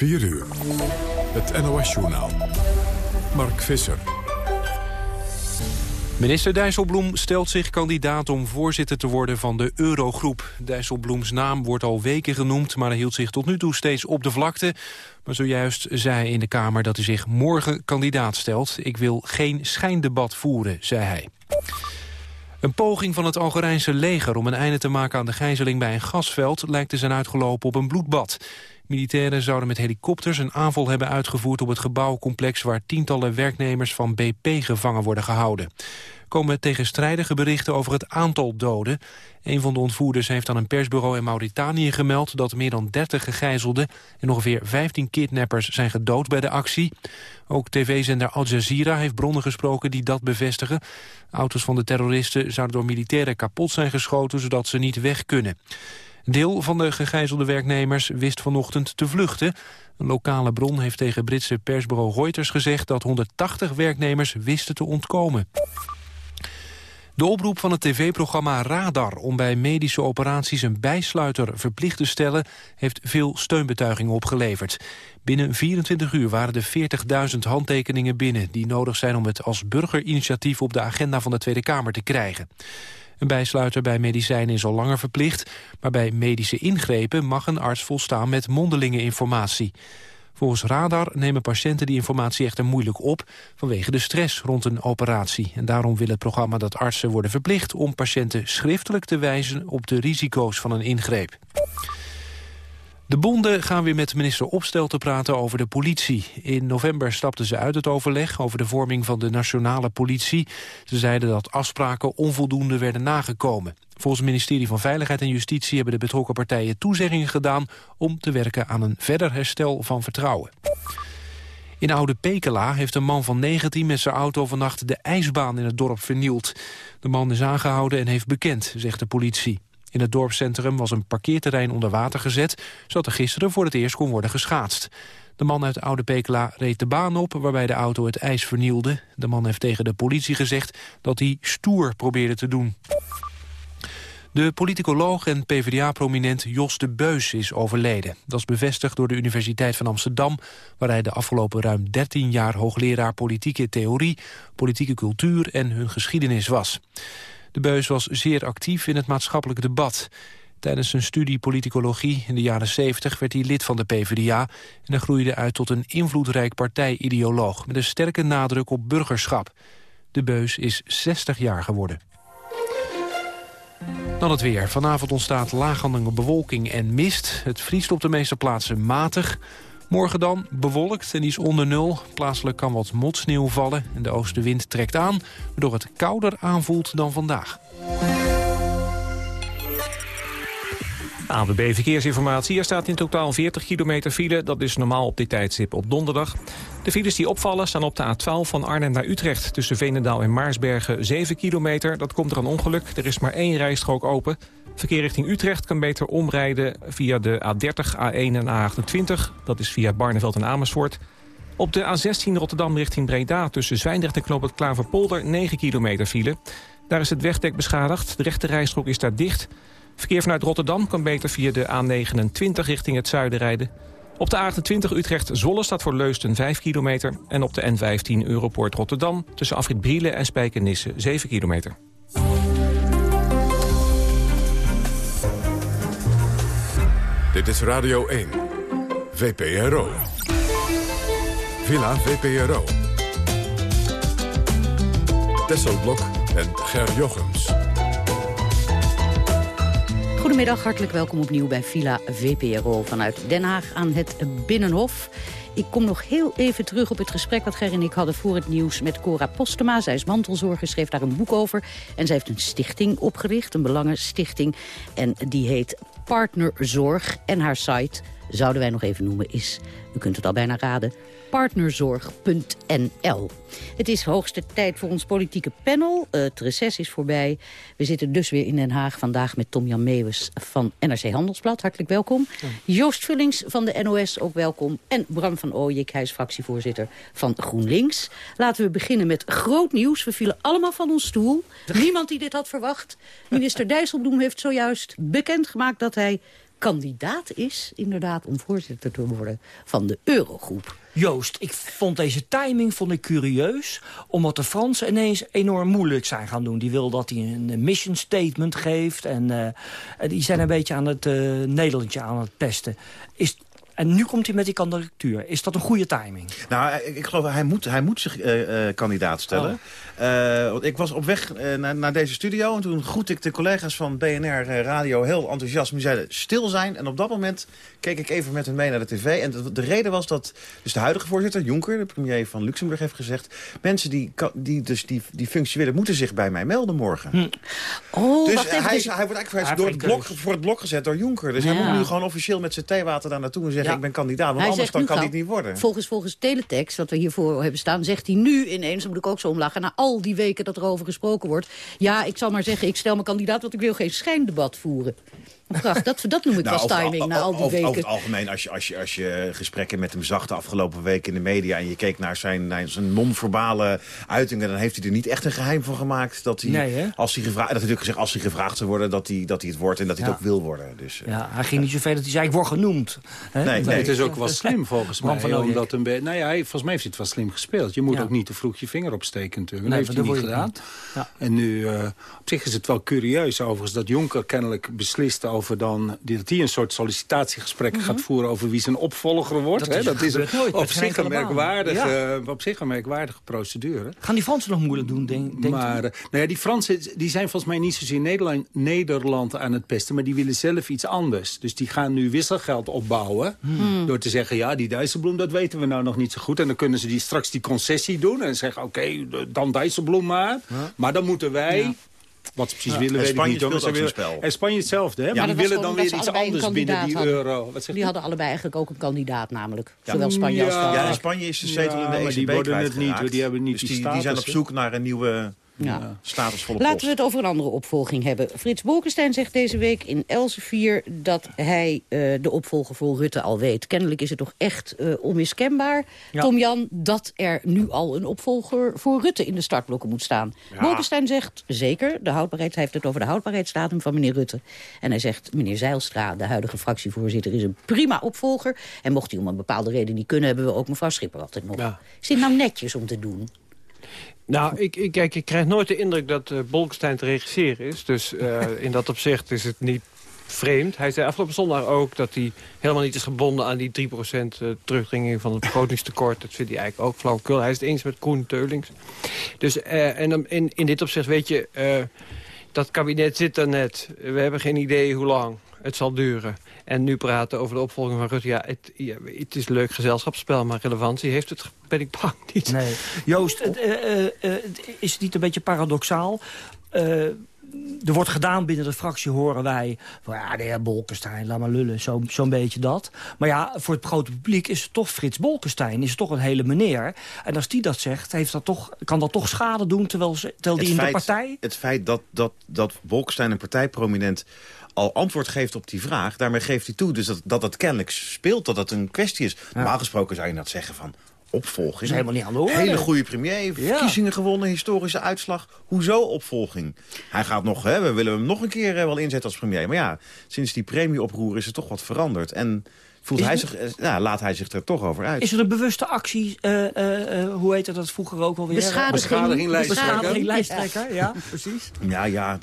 4 uur. Het NOS-journaal. Mark Visser. Minister Dijsselbloem stelt zich kandidaat om voorzitter te worden van de Eurogroep. Dijsselbloems naam wordt al weken genoemd, maar hij hield zich tot nu toe steeds op de vlakte. Maar zojuist zei hij in de Kamer dat hij zich morgen kandidaat stelt. Ik wil geen schijndebat voeren, zei hij. Een poging van het Algerijnse leger om een einde te maken aan de gijzeling bij een gasveld lijkt te zijn uitgelopen op een bloedbad. Militairen zouden met helikopters een aanval hebben uitgevoerd op het gebouwcomplex waar tientallen werknemers van BP gevangen worden gehouden. Komen tegenstrijdige berichten over het aantal doden. Een van de ontvoerders heeft aan een persbureau in Mauritanië gemeld dat meer dan 30 gegijzelden en ongeveer 15 kidnappers zijn gedood bij de actie. Ook tv-zender Al Jazeera heeft bronnen gesproken die dat bevestigen. Auto's van de terroristen zouden door militairen kapot zijn geschoten zodat ze niet weg kunnen. Deel van de gegijzelde werknemers wist vanochtend te vluchten. Een lokale bron heeft tegen Britse persbureau Reuters gezegd... dat 180 werknemers wisten te ontkomen. De oproep van het tv-programma Radar om bij medische operaties een bijsluiter verplicht te stellen, heeft veel steunbetuigingen opgeleverd. Binnen 24 uur waren de 40.000 handtekeningen binnen die nodig zijn om het als burgerinitiatief op de agenda van de Tweede Kamer te krijgen. Een bijsluiter bij medicijnen is al langer verplicht... maar bij medische ingrepen mag een arts volstaan met mondelinge informatie. Volgens Radar nemen patiënten die informatie echter moeilijk op... vanwege de stress rond een operatie. En daarom wil het programma dat artsen worden verplicht... om patiënten schriftelijk te wijzen op de risico's van een ingreep. De bonden gaan weer met minister Opstel te praten over de politie. In november stapten ze uit het overleg over de vorming van de nationale politie. Ze zeiden dat afspraken onvoldoende werden nagekomen. Volgens het ministerie van Veiligheid en Justitie hebben de betrokken partijen toezeggingen gedaan om te werken aan een verder herstel van vertrouwen. In Oude Pekela heeft een man van 19 met zijn auto vannacht de ijsbaan in het dorp vernield. De man is aangehouden en heeft bekend, zegt de politie. In het dorpscentrum was een parkeerterrein onder water gezet... zodat er gisteren voor het eerst kon worden geschaatst. De man uit Oude Pekela reed de baan op waarbij de auto het ijs vernielde. De man heeft tegen de politie gezegd dat hij stoer probeerde te doen. De politicoloog en PvdA-prominent Jos de Beus is overleden. Dat is bevestigd door de Universiteit van Amsterdam... waar hij de afgelopen ruim 13 jaar hoogleraar politieke theorie... politieke cultuur en hun geschiedenis was. De Beus was zeer actief in het maatschappelijk debat. Tijdens zijn studie politicologie in de jaren 70 werd hij lid van de PvdA... en hij groeide uit tot een invloedrijk partijideoloog... met een sterke nadruk op burgerschap. De Beus is 60 jaar geworden. Dan het weer. Vanavond ontstaat laaghangende bewolking en mist. Het vriest op de meeste plaatsen matig. Morgen dan bewolkt en die is onder nul. Plaatselijk kan wat motsneeuw vallen en de oostenwind trekt aan... waardoor het kouder aanvoelt dan vandaag. ABB Verkeersinformatie. Er staat in totaal 40 kilometer file. Dat is normaal op dit tijdstip op donderdag. De files die opvallen staan op de A12 van Arnhem naar Utrecht... tussen Veenendaal en Maarsbergen 7 kilometer. Dat komt er een ongeluk. Er is maar één rijstrook open. Verkeer richting Utrecht kan beter omrijden via de A30, A1 en A28. Dat is via Barneveld en Amersfoort. Op de A16 Rotterdam richting Breda tussen Zwijndrecht en Knoop het Klaverpolder 9 kilometer file. Daar is het wegdek beschadigd. De rechte rijstrook is daar dicht. Verkeer vanuit Rotterdam kan beter via de A29 richting het zuiden rijden. Op de A28 Utrecht-Zolle staat voor Leusden 5 kilometer. En op de N15 Europoort Rotterdam tussen Afrit Brielen en Spijkenisse 7 kilometer. Dit is Radio 1. VPRO. Villa VPRO. Tesselblok en Ger Jochems. Goedemiddag, hartelijk welkom opnieuw bij Villa VPRO vanuit Den Haag aan het Binnenhof. Ik kom nog heel even terug op het gesprek wat Ger en ik hadden voor het nieuws met Cora Postema. Zij is mantelzorger, schreef daar een boek over. En zij heeft een stichting opgericht, een belangenstichting. En die heet Partnerzorg. En haar site, zouden wij nog even noemen, is, u kunt het al bijna raden, partnerzorg.nl. Het is hoogste tijd voor ons politieke panel. Uh, het reces is voorbij. We zitten dus weer in Den Haag vandaag met Tom-Jan Meeuwis van NRC Handelsblad. Hartelijk welkom. Joost Vullings van de NOS, ook welkom. En Bram van Ooyik, hij is fractievoorzitter van GroenLinks. Laten we beginnen met groot nieuws. We vielen allemaal van ons stoel. Niemand die dit had verwacht. Minister Dijsselbloem heeft zojuist bekendgemaakt dat hij kandidaat is inderdaad om voorzitter te worden van de Eurogroep. Joost, ik vond deze timing vond ik curieus... omdat de Fransen ineens enorm moeilijk zijn gaan doen. Die wil dat hij een mission statement geeft... en uh, die zijn een beetje aan het uh, Nederlandje aan het pesten. Is, en nu komt hij met die kandidatuur. Is dat een goede timing? Nou, ik, ik geloof hij moet, hij moet zich uh, uh, kandidaat stellen. Oh. Want ik was op weg naar, naar, deze studio en toen groet ik de collega's van BNR Radio heel enthousiast. Die zeiden stil zijn en op dat moment keek ik even met hen mee naar de tv. En de, de reden was dat dus de huidige voorzitter, Juncker, de premier van Luxemburg, heeft gezegd... mensen die, die, dus die, die functie willen, moeten zich bij mij melden morgen. Hm. Oh, dus hij, dus... hij wordt eigenlijk hij door het blok, voor het blok gezet door Juncker. Dus ja. hij moet nu gewoon officieel met zijn theewater daar naartoe en zeggen... Ja. ik ben kandidaat, want hij anders dan kan het niet worden. Volgens, volgens teletext, wat we hiervoor hebben staan, zegt hij nu ineens... dan moet ik ook zo omlachen, na al die weken dat er over gesproken wordt... ja, ik zal maar zeggen, ik stel me kandidaat, want ik wil geen schijndebat voeren. Pracht, dat, dat noem ik nou, pas timing na al die over, weken. Over het algemeen, als je, als, je, als je gesprekken met hem zag de afgelopen weken in de media... en je keek naar zijn, naar zijn non-verbale uitingen... dan heeft hij er niet echt een geheim van gemaakt. Dat hij, nee, als hij gevraagd, dat natuurlijk gezegd, als hij gevraagd zou worden... dat hij, dat hij het wordt en dat hij ja. het ook wil worden. Dus, ja, hij ging niet zo ver dat hij zei, ik word genoemd. Nee, nee, het is ook wel slim volgens mij. Van omdat een nou ja, hij, volgens mij heeft hij het wel slim gespeeld. Je moet Ja. ook niet te vroeg je vinger opsteken natuurlijk. Nee, Dat heeft hij niet gedaan. niet. Ja. En nu, uh, op zich is het wel curieus overigens... dat Jonker kennelijk beslist over dan... dat hij een soort sollicitatiegesprek gaat voeren... over wie zijn opvolger wordt. Dat hè. is- dat is nooit, op zich, een merkwaardige, Ja. op zich een merkwaardige procedure. Gaan die Fransen nog moeilijk doen, denk, denk maar eh, nou ja, die Fransen die zijn volgens mij niet zozeer Nederland, Nederland aan het pesten... maar die willen zelf iets anders. Dus die gaan nu wisselgeld opbouwen... Hmm. door te zeggen, ja, die Dijsselbloem, dat weten we nou nog niet zo goed. En dan kunnen ze die, straks die concessie doen en zeggen... oké, dan Dijsselbloem maar. Maar dan moeten wij... Wat ze precies willen, En weet Spanje ik niet. hoor, speelt maar ook ze zijn willen- spel. En Spanje hetzelfde, hè? Maar die willen dan weer iets anders binnen die euro. Wat zeg Die hadden allebei eigenlijk ook een kandidaat namelijk. Zowel Spanje als Ja. Frankrijk. Ja, in Spanje is de zetel Ja, in de maar ECB die worden het niet. Die hebben niet dus die die, die zijn op zoek naar een nieuwe Ja. statusvolle Laten post. we het over een andere opvolging hebben. Frits Bolkestein zegt deze week in Elsevier dat hij eh, de opvolger voor Rutte al weet. Kennelijk is het toch echt eh, onmiskenbaar, Ja. Tom Jan, dat er nu al een opvolger voor Rutte in de startblokken moet staan. Bolkestein zegt zeker, de houdbaarheid, hij heeft het over de houdbaarheidsdatum van meneer Rutte. En hij zegt, meneer Zeilstra, de huidige fractievoorzitter, is een prima opvolger. En mocht hij om een bepaalde reden niet kunnen, hebben we ook mevrouw Schipper altijd nog. Ja. Is dit nou netjes om te doen? Nou, ik, ik, kijk, ik krijg nooit de indruk dat eh Bolkestein te regisseren is. Dus eh, in dat opzicht is het niet vreemd. Hij zei afgelopen zondag ook dat hij helemaal niet is gebonden aan die 3% eh, terugdringing van het begrotingstekort. Dat vindt hij eigenlijk ook flauwekul. Hij is het eens met Koen Teulings. Dus en in, in dit opzicht weet je, dat kabinet zit er net. We hebben geen idee hoe lang het zal duren. En nu praten over de opvolging van Rutte. Ja, het, ja, het is een leuk gezelschapsspel, maar relevantie heeft het, ben ik bang niet. Nee. Joost, het, eh, eh, eh, is het niet een beetje paradoxaal? Er wordt gedaan binnen de fractie, horen wij... Van, ja, de heer Bolkestein, laat maar lullen, zo'n zo'n beetje dat. Maar ja, voor het grote publiek is het toch Frits Bolkestein. Is het toch een hele meneer. En als die dat zegt, heeft dat toch, kan dat toch schade doen... terwijl, ze, terwijl die in de partij... Het feit dat, dat, dat Bolkestein een partijprominent al antwoord geeft op die vraag... daarmee geeft hij toe dus dat, dat het kennelijk speelt, dat het een kwestie is. Normaal gesproken zou je dat zeggen van opvolging. is helemaal niet aan de orde. Hele goede premier, verkiezingen gewonnen, historische uitslag. Hoezo opvolging? Hij gaat nog, hè, we willen hem nog een keer eh, wel inzetten als premier. Maar ja, sinds die premieoproer is er toch wat veranderd. En voelt Is hij het- zich, eh, ja, laat hij zich er toch over uit. Is er een bewuste actie, eh, eh, eh, hoe heette dat vroeger ook alweer? Beschadiging, Beschadiging, lijsttrekker. Beschadiging, lijsttrekker, ja, precies. Ja, ja,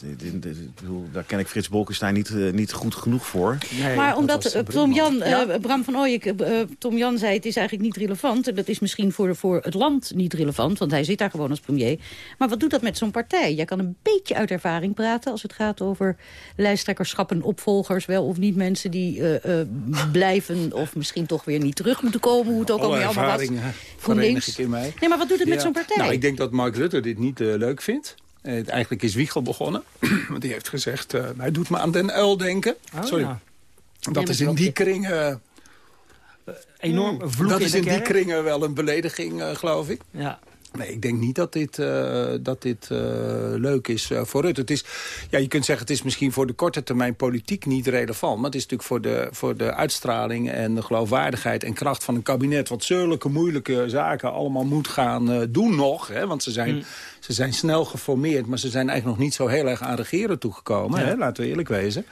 daar ken ik Frits Bolkestein niet, niet goed genoeg voor. Nee. Maar omdat Tom Jan, Ja. eh, Bram van Ooyek, Tom Jan zei het is eigenlijk niet relevant. En dat is misschien voor, voor het land niet relevant, want hij zit daar gewoon als premier. Maar wat doet dat met zo'n partij? Jij kan een beetje uit ervaring praten als het gaat over lijsttrekkerschappen, opvolgers, wel of niet mensen die eh, of misschien toch weer niet terug moeten komen, hoe het ook Alle alweer allemaal was. verenig ik in mij. Nee, maar wat doet het met zo'n partij? Nou, ik denk dat Mark Rutte dit niet eh, leuk vindt. Eh, eigenlijk is Wiegel begonnen. Want die heeft gezegd, eh hij doet me aan Den Uil denken. Oh, Sorry. ja. Dat is in die kringen, Enorm vloek dat in is in die kringen wel een belediging, eh, geloof ik. Ja. Nee, ik denk niet dat dit, uh, dat dit uh, leuk is uh, voor Rutte. Het is, ja, je kunt zeggen, het is misschien voor de korte termijn politiek niet relevant. Maar het is natuurlijk voor de, voor de uitstraling en de geloofwaardigheid en kracht van een kabinet... wat zulke moeilijke zaken allemaal moet gaan doen nog. Hè, want ze zijn, mm. ze zijn snel geformeerd, maar ze zijn eigenlijk nog niet zo heel erg aan regeren toegekomen. Ja. Hè, laten we eerlijk wezen.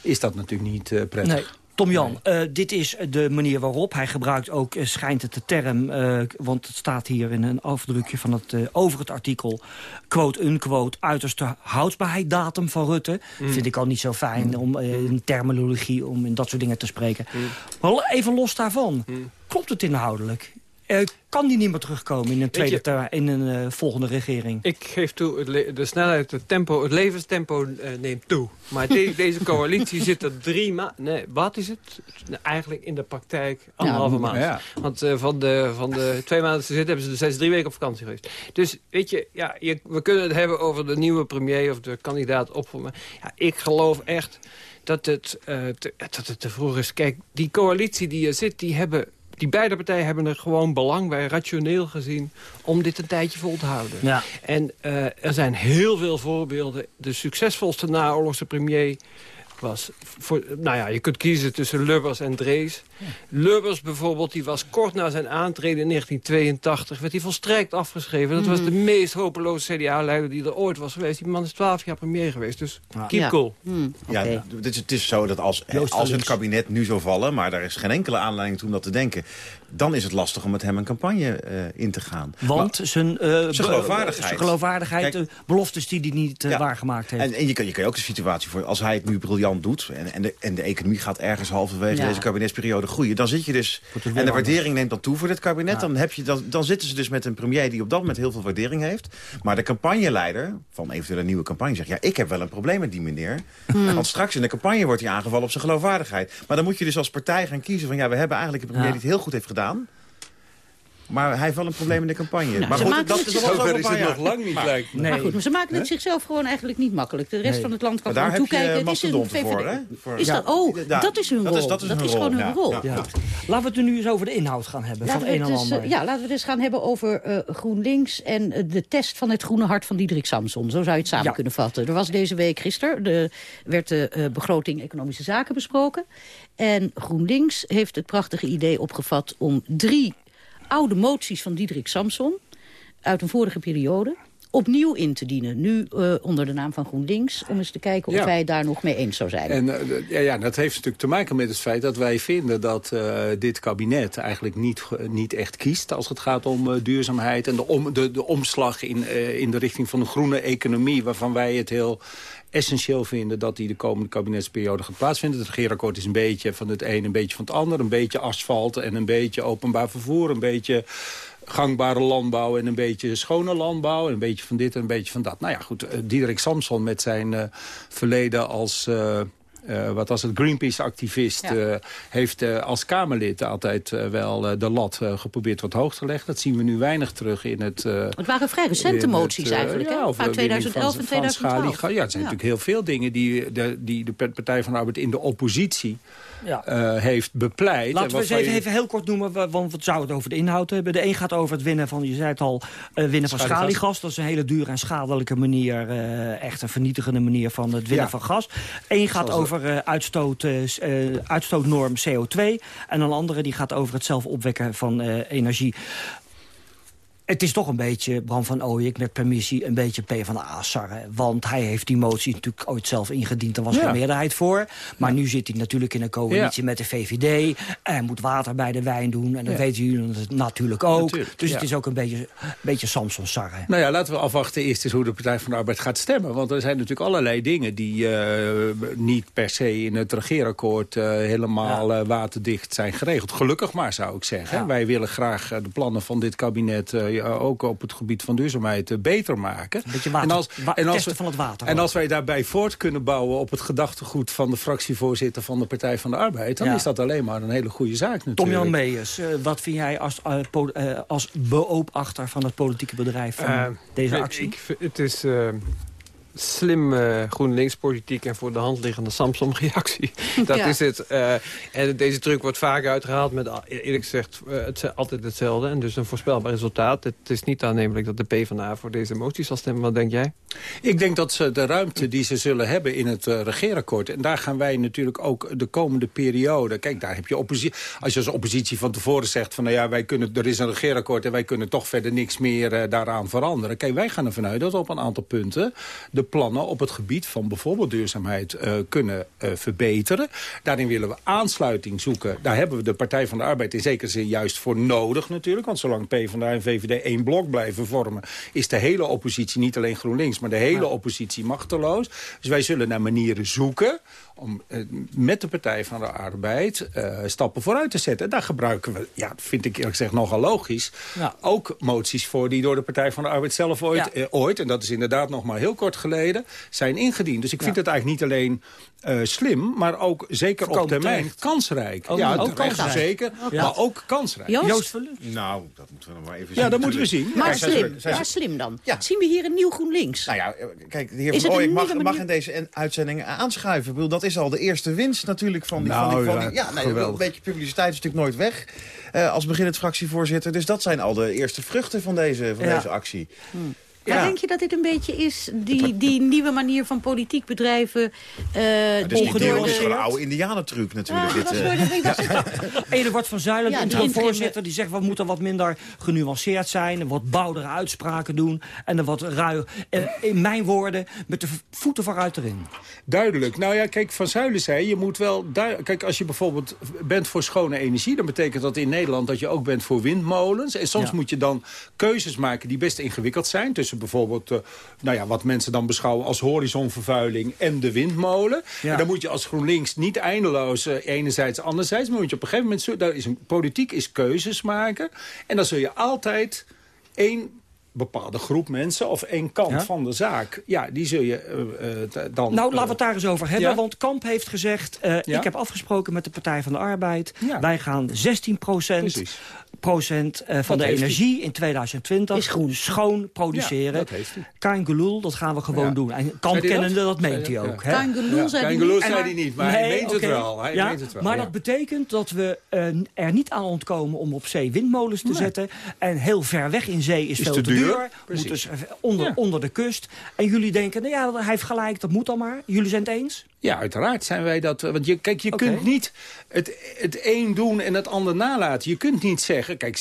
Is dat natuurlijk niet prettig. Nee. Tom Jan, uh, dit is de manier waarop. Hij gebruikt ook, uh, schijnt het de term... Uh, want het staat hier in een afdrukje van het, over het artikel... quote-unquote, uiterste houdbaarheidsdatum van Rutte. Mm. Vind ik al niet zo fijn mm. om in terminologie... om in dat soort dingen te spreken. Mm. Maar even los daarvan. Klopt het inhoudelijk? Uh, kan die niet meer terugkomen in een, tweede je, in een uh, volgende regering? Ik geef toe, de snelheid, het tempo, het levenstempo uh, neemt toe. Maar de, deze coalitie zit er drie maanden... Nee, wat is het? Eigenlijk in de praktijk anderhalve ja, maand. Ja. Want van, de, van de twee maanden te zitten hebben ze zijn drie weken op vakantie geweest. Dus weet je, ja, je, we kunnen het hebben over de nieuwe premier of de kandidaat op. Ja, ik geloof echt dat het, te, dat het te vroeg is. Kijk, die coalitie die er zit, die hebben die beide partijen hebben er gewoon belang bij, rationeel gezien... om dit een tijdje vol te houden. Ja. En uh, er zijn heel veel voorbeelden. De succesvolste naoorlogse premier was... Voor, nou ja, je kunt kiezen tussen Lubbers en Drees. Lubbers bijvoorbeeld, die was kort na zijn aantreden in 1982... werd hij volstrekt afgeschreven. Dat was de mhm. meest hopeloze CDA-leider die er ooit was geweest. Die man is twaalf jaar premier geweest, dus keep cool. Mm, ja, het, is, het is zo dat als, als het kabinet nu zou vallen... maar daar is geen enkele aanleiding om dat te denken dan is het lastig om met hem een campagne uh, in te gaan. Want zijn, uh, zijn geloofwaardigheid, zijn geloofwaardigheid Kijk, beloftes die hij niet uh, ja, waargemaakt heeft. En, en je, kan, je kan je ook de situatie voor, als hij het nu briljant doet... en, en, de, en de economie gaat ergens halverwege ja. deze kabinetsperiode groeien... dan zit je dus... En de waardering neemt dan toe voor dit kabinet. Ja. Dan, heb je, dan, dan zitten ze dus met een premier die op dat moment heel veel waardering heeft. Maar de campagneleider van eventueel een nieuwe campagne zegt... ja, ik heb wel een probleem met die meneer. Hmm. Want straks in de campagne wordt hij aangevallen op zijn geloofwaardigheid. Maar dan moet je dus als partij gaan kiezen van... ja, we hebben eigenlijk een premier die het heel goed heeft gedaan. Maar hij heeft wel een probleem in de campagne. Nou, maar goed, dat is, zover is het nog lang niet, lijkt me. Nee. Maar goed, maar ze maken het zichzelf gewoon eigenlijk niet makkelijk. De rest nee. van het land kan gewoon toekijken. Het is een. Voor, hè? Voor, is dat, oh, ja, dat is hun rol. Dat is, dat is, dat is gewoon hun rol. Ja. Laten we het er nu eens over de inhoud gaan hebben. Laten van een en ander. ja, laten we het eens gaan hebben over uh, GroenLinks... en uh, de test van het groene hart van Diederik Samson. Zo zou je het samen kunnen vatten. Er was deze week, gisteren, de, werd de uh, begroting Economische Zaken besproken. En GroenLinks heeft het prachtige idee opgevat om drie oude moties van Diederik Samson... uit een vorige periode opnieuw in te dienen. Nu uh, onder de naam van GroenLinks. Om eens te kijken of ja. wij daar nog mee eens zou zijn. En uh, ja, ja, dat heeft natuurlijk te maken met het feit dat wij vinden dat uh, dit kabinet eigenlijk niet, niet echt kiest als het gaat om duurzaamheid. En de, om, de, de omslag in, in de richting van een groene economie waarvan wij het heel essentieel vinden dat die de komende kabinetsperiode gaat plaatsvinden. Het regeerakkoord is een beetje van het een, een beetje van het ander. Een beetje asfalt en een beetje openbaar vervoer. Een beetje gangbare landbouw en een beetje schone landbouw. En een beetje van dit en een beetje van dat. Nou ja, goed. Uh, Diederik Samson met zijn uh, verleden als... Uh, uh, wat was het, Greenpeace-activist... Ja. Uh, heeft uh, als Kamerlid altijd wel de lat geprobeerd wat hoog te leggen. Dat zien we nu weinig terug in het... het waren vrij recente moties eigenlijk, ja, Van 2011 en 2012. ja, het zijn natuurlijk heel veel dingen die de, die de Partij van de Arbeid in de oppositie ja. uh, heeft bepleit. Laten we eens even, even, heel kort noemen, want we zouden het over de inhoud hebben. De een gaat over het winnen van, je zei het al, uh, winnen van schaliegas. Dat is een hele dure en schadelijke manier, uh, echt een vernietigende manier van het winnen ja. van gas. Eén gaat Zoals over uitstoot, uitstootnorm CO2. En een andere die gaat over het zelf opwekken van energie. Het is toch een beetje, Bram van Ooyek met permissie, een beetje P van de sarren. Want hij heeft die motie natuurlijk ooit zelf ingediend. Er was ja. geen meerderheid voor. Maar nu zit hij natuurlijk in een coalitie ja. met de VVD. En moet water bij de wijn doen. En dan weten jullie het natuurlijk ook. Natuurlijk, dus het is ook een beetje, een beetje Samson sarren. Nou ja, laten we afwachten eerst eens hoe de Partij van de Arbeid gaat stemmen. Want er zijn natuurlijk allerlei dingen die uh, niet per se in het regeerakkoord uh, helemaal uh, waterdicht zijn geregeld. Gelukkig maar, zou ik zeggen. Wij willen graag de plannen van dit kabinet ook op het gebied van duurzaamheid uh, beter maken. Een beetje water, en als, en als we, van het water. En als wij daarbij voort kunnen bouwen op het gedachtegoed van de fractievoorzitter van de Partij van de Arbeid, dan ja. is dat alleen maar een hele goede zaak natuurlijk. Tom-Jan Meijers, uh, wat vind jij als, uh, als beoopachter van het politieke bedrijf van deze actie? Ik, het is slim uh, GroenLinks-politiek... en voor de hand liggende Samsung-reactie. Dat is het. Uh, en deze truc wordt vaak uitgehaald met, eerlijk gezegd, uh, het, altijd hetzelfde. En dus een voorspelbaar resultaat. Het is niet aannemelijk dat de PvdA voor deze motie zal stemmen. Wat denk jij? Ik denk dat ze de ruimte die ze zullen hebben in het regeerakkoord... en daar gaan wij natuurlijk ook de komende periode... Kijk, daar heb je oppositie. Als je als oppositie van tevoren zegt van... nou ja, wij kunnen, er is een regeerakkoord en wij kunnen toch verder niks meer daaraan veranderen. Kijk, wij gaan ervan uit dat op een aantal punten... de plannen op het gebied van bijvoorbeeld duurzaamheid uh, kunnen uh, verbeteren. Daarin willen we aansluiting zoeken. Daar hebben we de Partij van de Arbeid in zekere zin juist voor nodig natuurlijk. Want zolang PvdA en VVD één blok blijven vormen... is de hele oppositie, niet alleen GroenLinks... maar de hele oppositie machteloos. Dus wij zullen naar manieren zoeken om uh, met de Partij van de Arbeid stappen vooruit te zetten. Daar gebruiken we, ja, vind ik eerlijk gezegd nogal logisch... Ja. ook moties voor die door de Partij van de Arbeid zelf ooit, ja. ooit... en dat is inderdaad nog maar heel kort geleden, zijn ingediend. Dus ik vind het eigenlijk niet alleen slim, maar ook zeker op termijn terecht. kansrijk. Ook, ja, ook kansrijk. zeker, maar ook kansrijk. Joost? Joost Nou, dat moeten we nog maar even zien. Ja, dat moeten we zien. Maar slim, ja, slim dan. Zien we hier een nieuw GroenLinks? Nou ja, kijk, de heer Van Ooyek mag, mag in deze uitzending aanschuiven. Ik bedoel, dat is al de eerste winst natuurlijk van die... Nou, van die, van ja, die, ja nee, een beetje publiciteit is natuurlijk nooit weg. Uh, als beginnend fractievoorzitter. Dus dat zijn al de eerste vruchten van deze, van ja. deze actie. Hmm. Ja. Maar denk je dat dit een beetje is, die, die nieuwe manier van politiek bedrijven... Uh, het is niet nieuw, het is een oude indianentruc natuurlijk. Ja, dit, uh. dat. Eduard van Zuilen, ja, de voorzitter, die zegt... we moeten wat minder genuanceerd zijn... wat boudere uitspraken doen... en er wat ruig, uh, in mijn woorden, met de voeten vooruit erin. Duidelijk. Nou ja, kijk, Van Zuilen zei, je moet wel... Kijk, als je bijvoorbeeld bent voor schone energie... dan betekent dat in Nederland dat je ook bent voor windmolens. En soms moet je dan keuzes maken die best ingewikkeld zijn... tussen bijvoorbeeld uh, nou ja, wat mensen dan beschouwen als horizonvervuiling en de windmolen. Ja. En dan moet je als GroenLinks niet eindeloos uh, enerzijds, anderzijds, maar moet je op een gegeven moment, daar is een, politiek is keuzes maken. En dan zul je altijd één bepaalde groep mensen of één kant ja? van de zaak. Ja, die zul je uh, dan... Nou, laten we het daar eens over hebben. Ja? Want Kamp heeft gezegd... Uh, ja? ik heb afgesproken met de Partij van de Arbeid. Wij gaan 16 procent procent uh, van dat de energie in 2020 is groen. schoon produceren. Ja, dat heeft gelul, dat gaan we gewoon ja. doen. En Kamp kennende, dat? dat meent hij ook. Kein gelul zei hij niet. zei hij niet, maar nee, hij meent okay. het wel. Hij ja, meent het wel. Maar dat betekent dat we uh, er niet aan ontkomen om op zee windmolens te nee. zetten. En heel ver weg in zee is, is veel te te duur. duur. Moet dus onder, onder de kust. En jullie denken, nou ja, hij heeft gelijk, dat moet al maar. Jullie zijn het eens? Ja, uiteraard zijn wij dat. Want je, kijk, je okay. kunt niet het, het een doen en het ander nalaten. Je kunt niet zeggen, kijk, 16%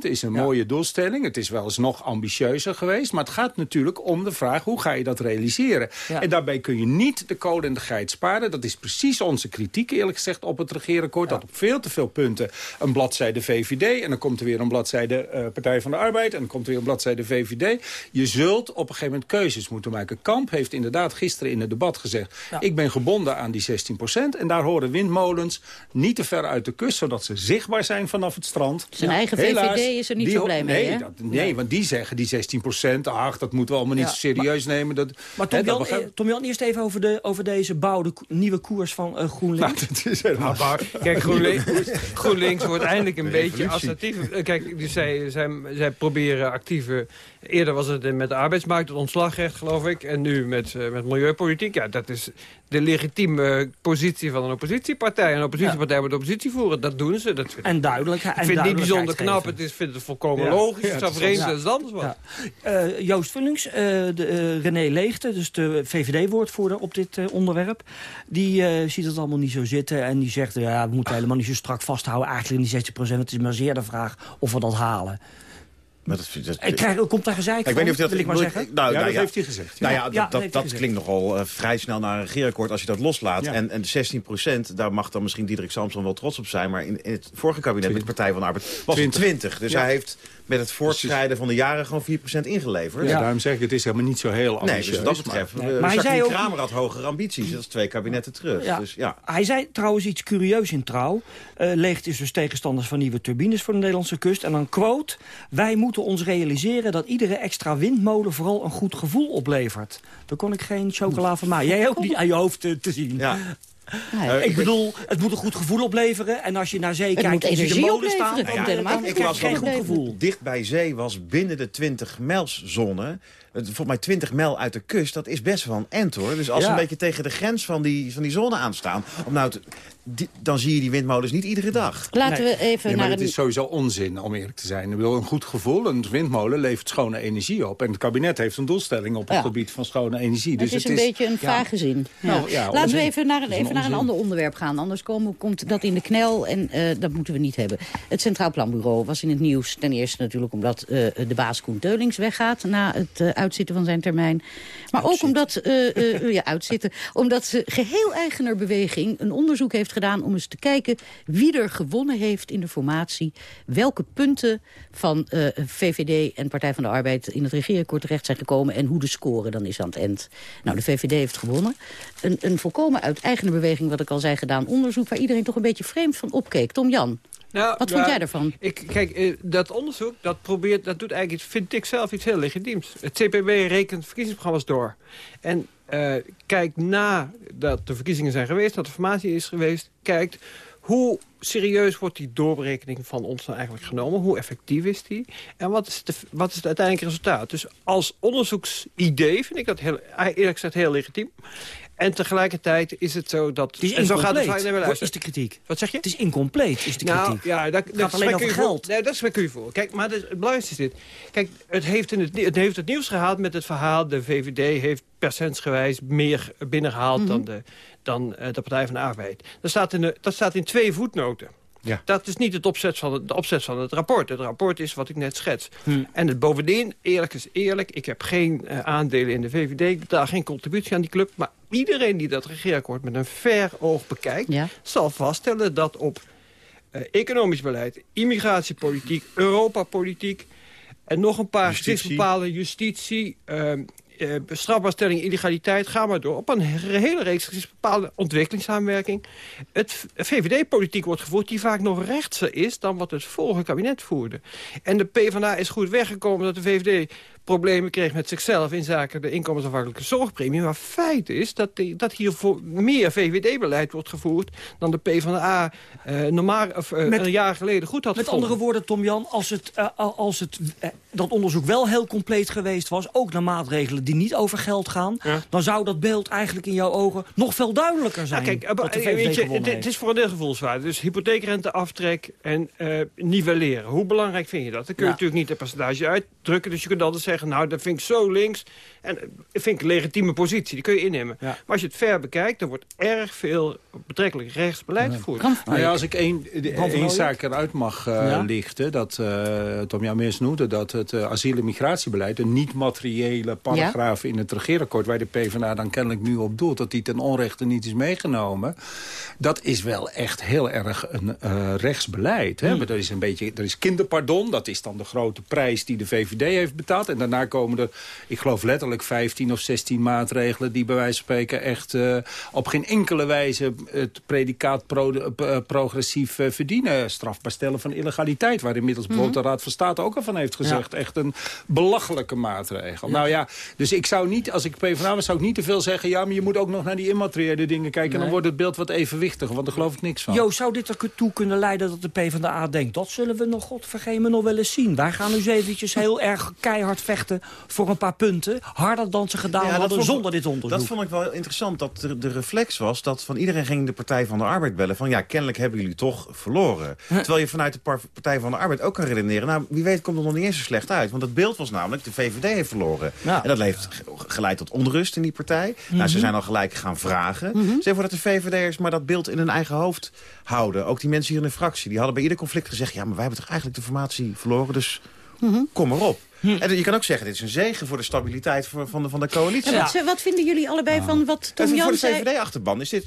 is een ja. mooie doelstelling. Het is wel eens nog ambitieuzer geweest. Maar het gaat natuurlijk om de vraag, hoe ga je dat realiseren? Ja. En daarbij kun je niet de kolen en de geit sparen. Dat is precies onze kritiek, eerlijk gezegd, op het regeerakkoord. Ja. Dat op veel te veel punten een bladzijde VVD... en dan komt er weer een bladzijde uh, Partij van de Arbeid... en dan komt er weer een bladzijde VVD. Je zult op een gegeven moment keuzes moeten maken. Kamp heeft inderdaad gisteren in het debat gezegd... ik ben gebonden aan die 16% En daar horen windmolens niet te ver uit de kust... zodat ze zichtbaar zijn vanaf het strand. Zijn ja. eigen Helaas, VVD is er niet zo blij mee, nee, hè? Dat, nee, nee, want die zeggen die 16% ach, dat moeten we allemaal niet ja, zo serieus maar, nemen. Dat, maar Tom, Jan, eh, Tom Jan, eerst even over, de, over deze bouw, de nieuwe koers van uh, GroenLinks. Nou, dat is helemaal... Nou, kijk, GroenLinks, GroenLinks wordt eindelijk een beetje assertief. Kijk, dus zij, zij, zij proberen actieve... Eerder was het met de arbeidsmarkt, het ontslagrecht, geloof ik. En nu met, uh, met milieupolitiek. Ja, dat is de legitieme positie van een oppositiepartij. Een oppositiepartij moet oppositie voeren. Dat doen ze. Dat en duidelijk. Ik vind het niet bijzonder knap. Het is, vind het volkomen ja. logisch. Het zou vreemd zijn als het anders was. Ja. Uh, Joost Vullings, uh, de, uh, René Leegte, dus de VVD-woordvoerder op dit onderwerp... die ziet het allemaal niet zo zitten en die zegt... ja, we moeten helemaal niet zo strak vasthouden. Eigenlijk in die 60% Het is maar zeer de vraag of we dat halen. Maar dat, dat, ik krijg, komt daar gezeik ik weet niet of dat, wil ik maar zeggen. Nou, ja, nou, dat ja. heeft hij gezegd. Nou ja, dat, dat, dat gezegd. klinkt nogal uh, vrij snel naar een regeerakkoord als je dat loslaat. Ja. En, en 16 procent, daar mag dan misschien Diederik Samson wel trots op zijn. Maar in, in het vorige kabinet met de Partij van de Arbeid was 20. 20. Dus hij heeft met het voortschrijden van de jaren gewoon 4% ingeleverd. Ja, daarom zeg ik, het is helemaal niet zo heel ambitieus. Nee, dus wat dat betreft, maar, uh, maar hij zei ook... Kramer had hogere ambities. Dat is twee kabinetten terug. Ja. Dus, ja. Hij zei trouwens iets curieus in Trouw. Uh, Leegt is dus tegenstanders van nieuwe turbines voor de Nederlandse kust. En dan quote, wij moeten ons realiseren dat iedere extra windmolen vooral een goed gevoel oplevert. Daar kon ik geen chocola van maken. Jij ook niet aan je hoofd te, te zien. Ja. Nee, uh, ik bedoel, het moet een goed gevoel opleveren. En als je naar zee kijkt en je de molen staan... Nou ja, dan ik was geen goed gevoel. Dicht bij zee was binnen de 20 mijlszone... volgens mij 20 mijl uit de kust, dat is best wel een end hoor. Dus als ze Ja. een beetje tegen de grens van die, van die zone aanstaan... Om nou te- die- dan zie je die windmolens niet iedere dag. Laten we even Nee, maar naar het een... is sowieso onzin, om eerlijk te zijn. Ik bedoel, een goed gevoel, een windmolen levert schone energie op. En het kabinet heeft een doelstelling op het Ja. gebied van schone energie. Het dus is een beetje een vage zin. Nou, ja, Laten we even naar een, Het is een even naar een ander onderwerp gaan. Anders komen, komt dat in de knel en eh, dat moeten we niet hebben. Het Centraal Planbureau was in het nieuws. Ten eerste natuurlijk omdat eh, de baas Koen Teulings weggaat... na het eh, uitzitten van zijn termijn. Maar ook omdat, eh, eh, ja, uitzitten, omdat ze geheel eigener beweging... een onderzoek heeft gedaan om eens te kijken... wie er gewonnen heeft in de formatie. Welke punten van eh, VVD en Partij van de Arbeid... in het regeerakkoord terecht zijn gekomen... en hoe de score dan is aan het eind. Nou, de VVD heeft gewonnen. Een, een volkomen uit eigene beweging, wat ik al zei, gedaan onderzoek... waar iedereen toch een beetje vreemd van opkeek. Tom Jan, Nou, wat vond jij daarvan? Ik, kijk, eh, dat onderzoek, dat, probeert, dat doet eigenlijk, vind ik zelf iets heel legitiems. Het CPB rekent verkiezingsprogramma's door. En eh, kijkt na dat de verkiezingen zijn geweest, dat de formatie is geweest... kijkt hoe serieus wordt die doorberekening van ons eigenlijk genomen? Hoe effectief is die? En wat is, de, wat is het uiteindelijke resultaat? Dus als onderzoeksidee vind ik dat heel, eerlijk gezegd heel legitiem. En tegelijkertijd is het zo dat... Het is en zo gaat het, nee, maar luister. is de kritiek. Wat zeg je? Het is incompleet, is de Nou, kritiek. ja, dat, dat alleen over voor. geld. Nee, dat spreek u voor. Kijk, maar het, het belangrijkste is dit. Kijk, het heeft, in het, het heeft het nieuws gehaald met het verhaal... de VVD heeft percentsgewijs meer binnengehaald dan, de, dan eh, de Partij van de Arbeid. Dat staat in, de, dat staat in twee voetnoten. Ja. Dat is niet het opzet van het, de opzet van het rapport. Het rapport is wat ik net schets. En het bovendien, eerlijk is eerlijk... ik heb geen eh, aandelen in de VVD, ik betaal geen contributie aan die club... maar iedereen die dat regeerakkoord met een ver oog bekijkt... Ja. zal vaststellen dat op eh, economisch beleid, immigratiepolitiek, Europapolitiek... en nog een paar Justitie. gezichtsbepaalde justitie... ehm, eh, strafbaarstelling, illegaliteit, ga maar door. Op een hele reeks bepaalde ontwikkelingssamenwerking. Het VVD-politiek wordt gevoerd die vaak nog rechtser is... dan wat het vorige kabinet voerde. En de PvdA is goed weggekomen dat de VVD problemen kreeg met zichzelf... in zaken de inkomensafhankelijke zorgpremie. Maar feit is dat, die, dat hier voor meer VVD-beleid wordt gevoerd... dan de PvdA eh, normaal, of, eh, Met- een jaar geleden goed had Met gevonden. andere woorden, Tom Jan, als, het, eh, als het, dat onderzoek wel heel compleet geweest was... ook naar maatregelen die niet over geld gaan... Ja. dan zou dat beeld eigenlijk in jouw ogen nog veel duidelijker zijn. Ja, kijk, weet je, het, is voor een deel gevoelswaarde. Dus hypotheekrente, aftrek en nivelleren. Hoe belangrijk vind je dat? Dan kun je Ja. natuurlijk niet het percentage uitdrukken. Dus je kunt altijd zeggen, nou, dat vind ik zo links. En eh, dat vind ik een legitieme positie. Die kun je innemen. Ja. Maar als je het ver bekijkt, dan wordt erg veel betrekkelijk rechtsbeleid gevoerd. Nou ja, als ik één, zaak eruit mag eh, Ja? lichten... dat uh, Tom Jan Meers noemde dat het eh, asiel- en migratiebeleid... een niet-materiële paragraaf in het regeerakkoord... waar de PvdA dan kennelijk nu op doelt... dat die ten onrechte niet is meegenomen... dat is wel echt heel erg een eh, rechtsbeleid. Hè? Maar Er is een beetje, er is kinderpardon, dat is dan de grote prijs... die de VVD heeft betaald. En daarna komen er, ik geloof letterlijk 15 of 16 maatregelen... die bij wijze van spreken echt eh, op geen enkele wijze... het predicaat pro- eh, progressief eh, verdienen. Strafbaar stellen van illegaliteit... waar inmiddels bijvoorbeeld de Raad van State ook al van heeft gezegd. Echt een belachelijke maatregel. Nou ja, dus ik zou niet, als ik PvdA was, zou ik niet te veel zeggen... ja, maar je moet ook nog naar die immateriële dingen kijken... en dan wordt het beeld wat evenwichtiger, want daar geloof ik niks van. Joost, zou dit ertoe kunnen leiden dat de PvdA denkt... dat zullen we nog, godvergemen, nog wel eens zien. Wij gaan nu eens eventjes heel erg keihard vechten voor een paar punten. Harder dan ze gedaan Ja, hadden vond zonder dit onderzoek. Dat vond ik wel interessant, dat de, de reflex was dat van iedereen ging de Partij van de Arbeid bellen. Van ja, kennelijk hebben jullie toch verloren. Terwijl je vanuit de par- Partij van de Arbeid ook kan redeneren. Nou, wie weet komt het nog niet eens zo slecht uit. Want het beeld was namelijk, de VVD heeft verloren. Ja. En dat heeft ge- geleid tot onrust in die partij. Nou, ze zijn al gelijk gaan vragen. Zeg voor dat de VVD'ers maar dat beeld in hun eigen hoofd houden. Ook die mensen hier in de fractie. Die hadden bij ieder conflict gezegd... ja, maar wij hebben toch eigenlijk de formatie verloren, dus kom maar op. En je kan ook zeggen, dit is een zegen voor de stabiliteit voor- van de, van de coalitie. Wat, wat vinden jullie allebei van wat Tom En voor Jan de zei? VVD-achterban is dit...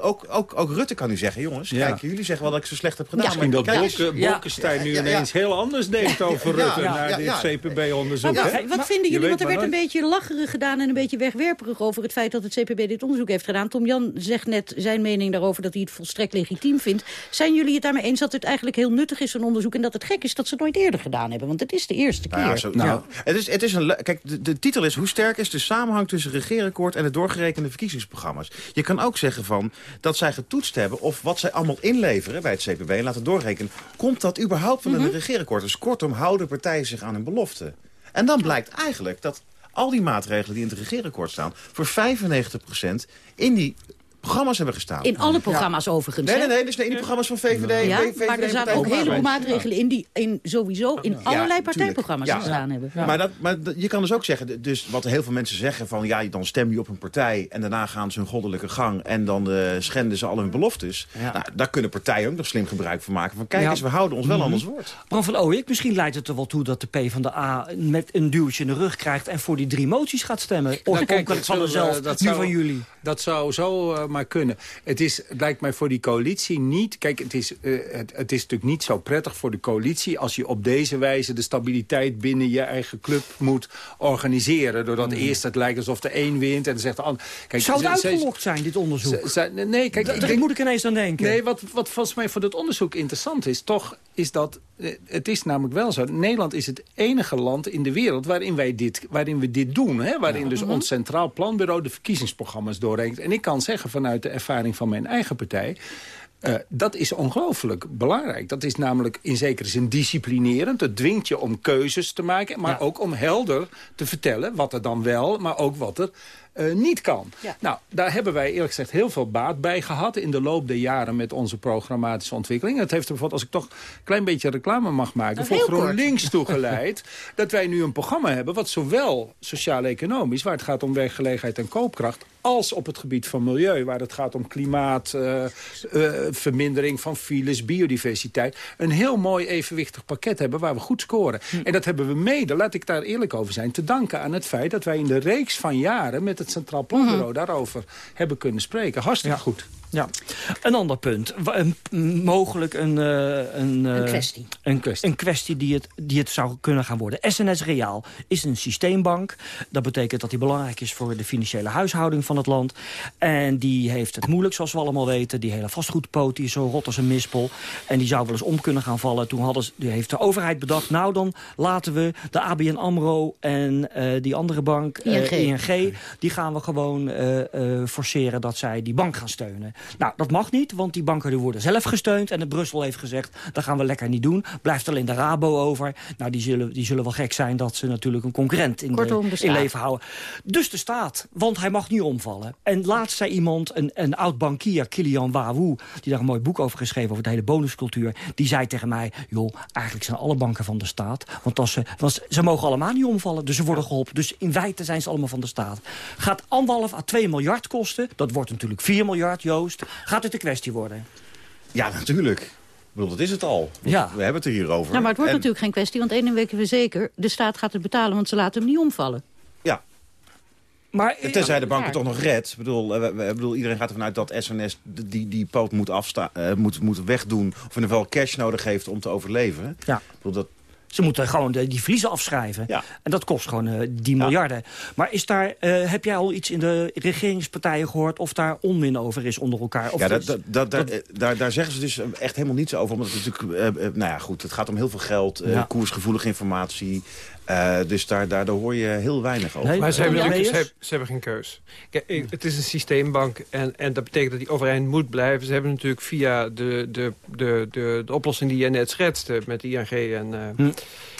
ook, ook, ook Rutte kan nu zeggen, jongens, Ja. kijk, jullie zeggen wel dat ik zo slecht heb gedaan. Ja, Misschien dat. Bolke. Bolkestein nu Ja, ja, ja. ineens heel anders denkt over Ja, Rutte... ja, naar ja, dit ja. CPB-onderzoek. Wat, vinden jullie? Want er werd een beetje lacherig gedaan en een beetje wegwerperig over het feit dat het CPB dit onderzoek heeft gedaan. Tom Jan zegt net zijn mening daarover dat hij het volstrekt legitiem vindt. Zijn jullie het daarmee eens dat het eigenlijk heel nuttig is, zo'n onderzoek, en dat het gek is dat ze het nooit eerder gedaan hebben? Want het is de eerste keer. Nou ja, het is, het is een, kijk, de, de titel is hoe sterk is de samenhang tussen regeerakkoord en de doorgerekende verkiezingsprogramma's. Je kan ook zeggen van dat zij getoetst hebben of wat zij allemaal inleveren bij het CPB en laten doorrekenen. Komt dat überhaupt van een regeerakkoord? Dus kortom, houden partijen zich aan hun belofte. En dan blijkt eigenlijk dat al die maatregelen die in het regeerakkoord staan... voor 95% in die programma's hebben gestaan. In alle programma's overigens. Nee, nee, nee, dus in die programma's van VVD, Ja, VVD maar er en zaten ook van de een heleboel maatregelen in die in, sowieso in allerlei partijprogramma's. Ja. gestaan hebben. Maar, dat, maar je kan dus ook zeggen, dus wat heel veel mensen zeggen van... ja, dan stem je op een partij en daarna gaan ze hun goddelijke gang... en dan eh, schenden ze al hun beloftes. Ja. Nou, daar kunnen partijen ook nog slim gebruik van maken. Van kijk Ja. eens, we houden ons wel aan ons woord. Bram van Ooyek, misschien leidt het er wel toe dat de PvdA met een duwtje in de rug krijgt... en voor die drie moties gaat stemmen. Nou, Oorspronkelijk kijk, van dat zou, mezelf, eh, nu zou- van jullie. Dat zou zo eh, maar kunnen. Het, is, het lijkt mij voor die coalitie niet... Kijk, het is, eh, het, het is natuurlijk niet zo prettig voor de coalitie... als je op deze wijze de stabiliteit binnen je eigen club moet organiseren. Doordat eerst het lijkt alsof de een wint en dan zegt de ander... Kijk, Zou het uitgelokt zijn, dit onderzoek? nee, kijk, Daar denk- moet ik ineens aan denken. Nee, wat, wat volgens mij voor dat onderzoek interessant is... toch is dat... eh, Het is namelijk wel zo. Nederland is het enige land in de wereld waarin, wij dit, waarin we dit doen. Hè? Waarin dus ons Centraal Planbureau de verkiezingsprogramma's En ik kan zeggen vanuit de ervaring van mijn eigen partij... eh, dat is ongelooflijk belangrijk. Dat is namelijk in zekere zin disciplinerend. Het dwingt je om keuzes te maken. Maar Ja. ook om helder te vertellen wat er dan wel... maar ook wat er eh, niet kan. Ja. Nou, daar hebben wij eerlijk gezegd heel veel baat bij gehad... in de loop der jaren met onze programmatische ontwikkeling. Het heeft er bijvoorbeeld, als ik toch een klein beetje reclame mag maken... Nou, voor. GroenLinks toegeleid... dat wij nu een programma hebben wat zowel sociaal-economisch... waar het gaat om werkgelegenheid en koopkracht... als op het gebied van milieu, waar het gaat om klimaat... eh, eh, vermindering van files, biodiversiteit... een heel mooi evenwichtig pakket hebben waar we goed scoren. Hm. En dat hebben we mede, laat ik daar eerlijk over zijn... te danken aan het feit dat wij in de reeks van jaren... met het Centraal Planbureau daarover hebben kunnen spreken. Hartstikke goed. Ja. Een ander punt. Een- mogelijk een, eh, een, eh, Een kwestie. Een kwestie, een kwestie die, het, die het zou kunnen gaan worden. SNS Reaal is een systeembank. Dat betekent dat die belangrijk is voor de financiële huishouding van het land. En die heeft het moeilijk, zoals we allemaal weten. Die hele vastgoedpoot die is zo rot als een mispel. En die zou wel eens om kunnen gaan vallen. Toen hadden ze, die heeft de overheid bedacht... nou dan laten we de ABN AMRO en eh, die andere bank, eh, ING. ING... die gaan we gewoon eh, eh, forceren dat zij die bank gaan steunen. Nou, dat mag niet, want die banken die worden zelf gesteund. En de Brussel heeft gezegd, dat gaan we lekker niet doen. Blijft alleen de Rabo over. Nou, die zullen, die zullen wel gek zijn dat ze natuurlijk een concurrent in, Kortom, de in leven houden. Dus de staat, want hij mag niet omvallen. En laatst zei iemand, een, een oud-bankier, Kilian Wawoe... die daar een mooi boek over geschreven, over de hele bonuscultuur... die zei tegen mij, joh, eigenlijk zijn alle banken van de staat. Want, als ze, want ze- mogen allemaal niet omvallen, dus ze worden geholpen. Dus in feite zijn ze allemaal van de staat. Gaat anderhalf à 2 miljard kosten. Dat wordt natuurlijk 4 miljard, Joost. Gaat het een kwestie worden? Ja, natuurlijk. Ik bedoel, dat is het al. Ja. We hebben het er hier over. Nou, maar het wordt En- natuurlijk geen kwestie, want één ding weten we zeker. De staat gaat het betalen, want ze laten hem niet omvallen. Ja, Maar, tenzij de bank Ja. het toch nog redt. Ik bedoel, eh, we- we- ik bedoel, iedereen gaat ervan uit dat SNS die, die, poot moet, afsta eh, moet, moet wegdoen. Of in ieder geval cash nodig heeft om te overleven. Ja. Ik bedoel, dat, Ze moeten gewoon de, die verliezen afschrijven. Ja. En dat kost gewoon eh, die miljarden. Maar is daar, eh, heb jij al iets in de regeringspartijen gehoord... of daar onmin over is onder elkaar? Of ja, dat, dat, dat, daar, eh, daar, daar zeggen ze dus echt helemaal niets over. Omdat het natuurlijk, nou ja, goed, het gaat om heel veel geld, Ja. koersgevoelige informatie. Eh, dus daar, daar, daar hoor je heel weinig over. Nee, Maar ze hebben, Ja, natuurlijk- Meijers? ze, hebben, ze hebben geen keus. Kijk, het is een systeembank en, en dat betekent dat die overeind moet blijven. Ze hebben natuurlijk via de, de, de, de, de oplossing die je net schetste met ING en... eh, Hm.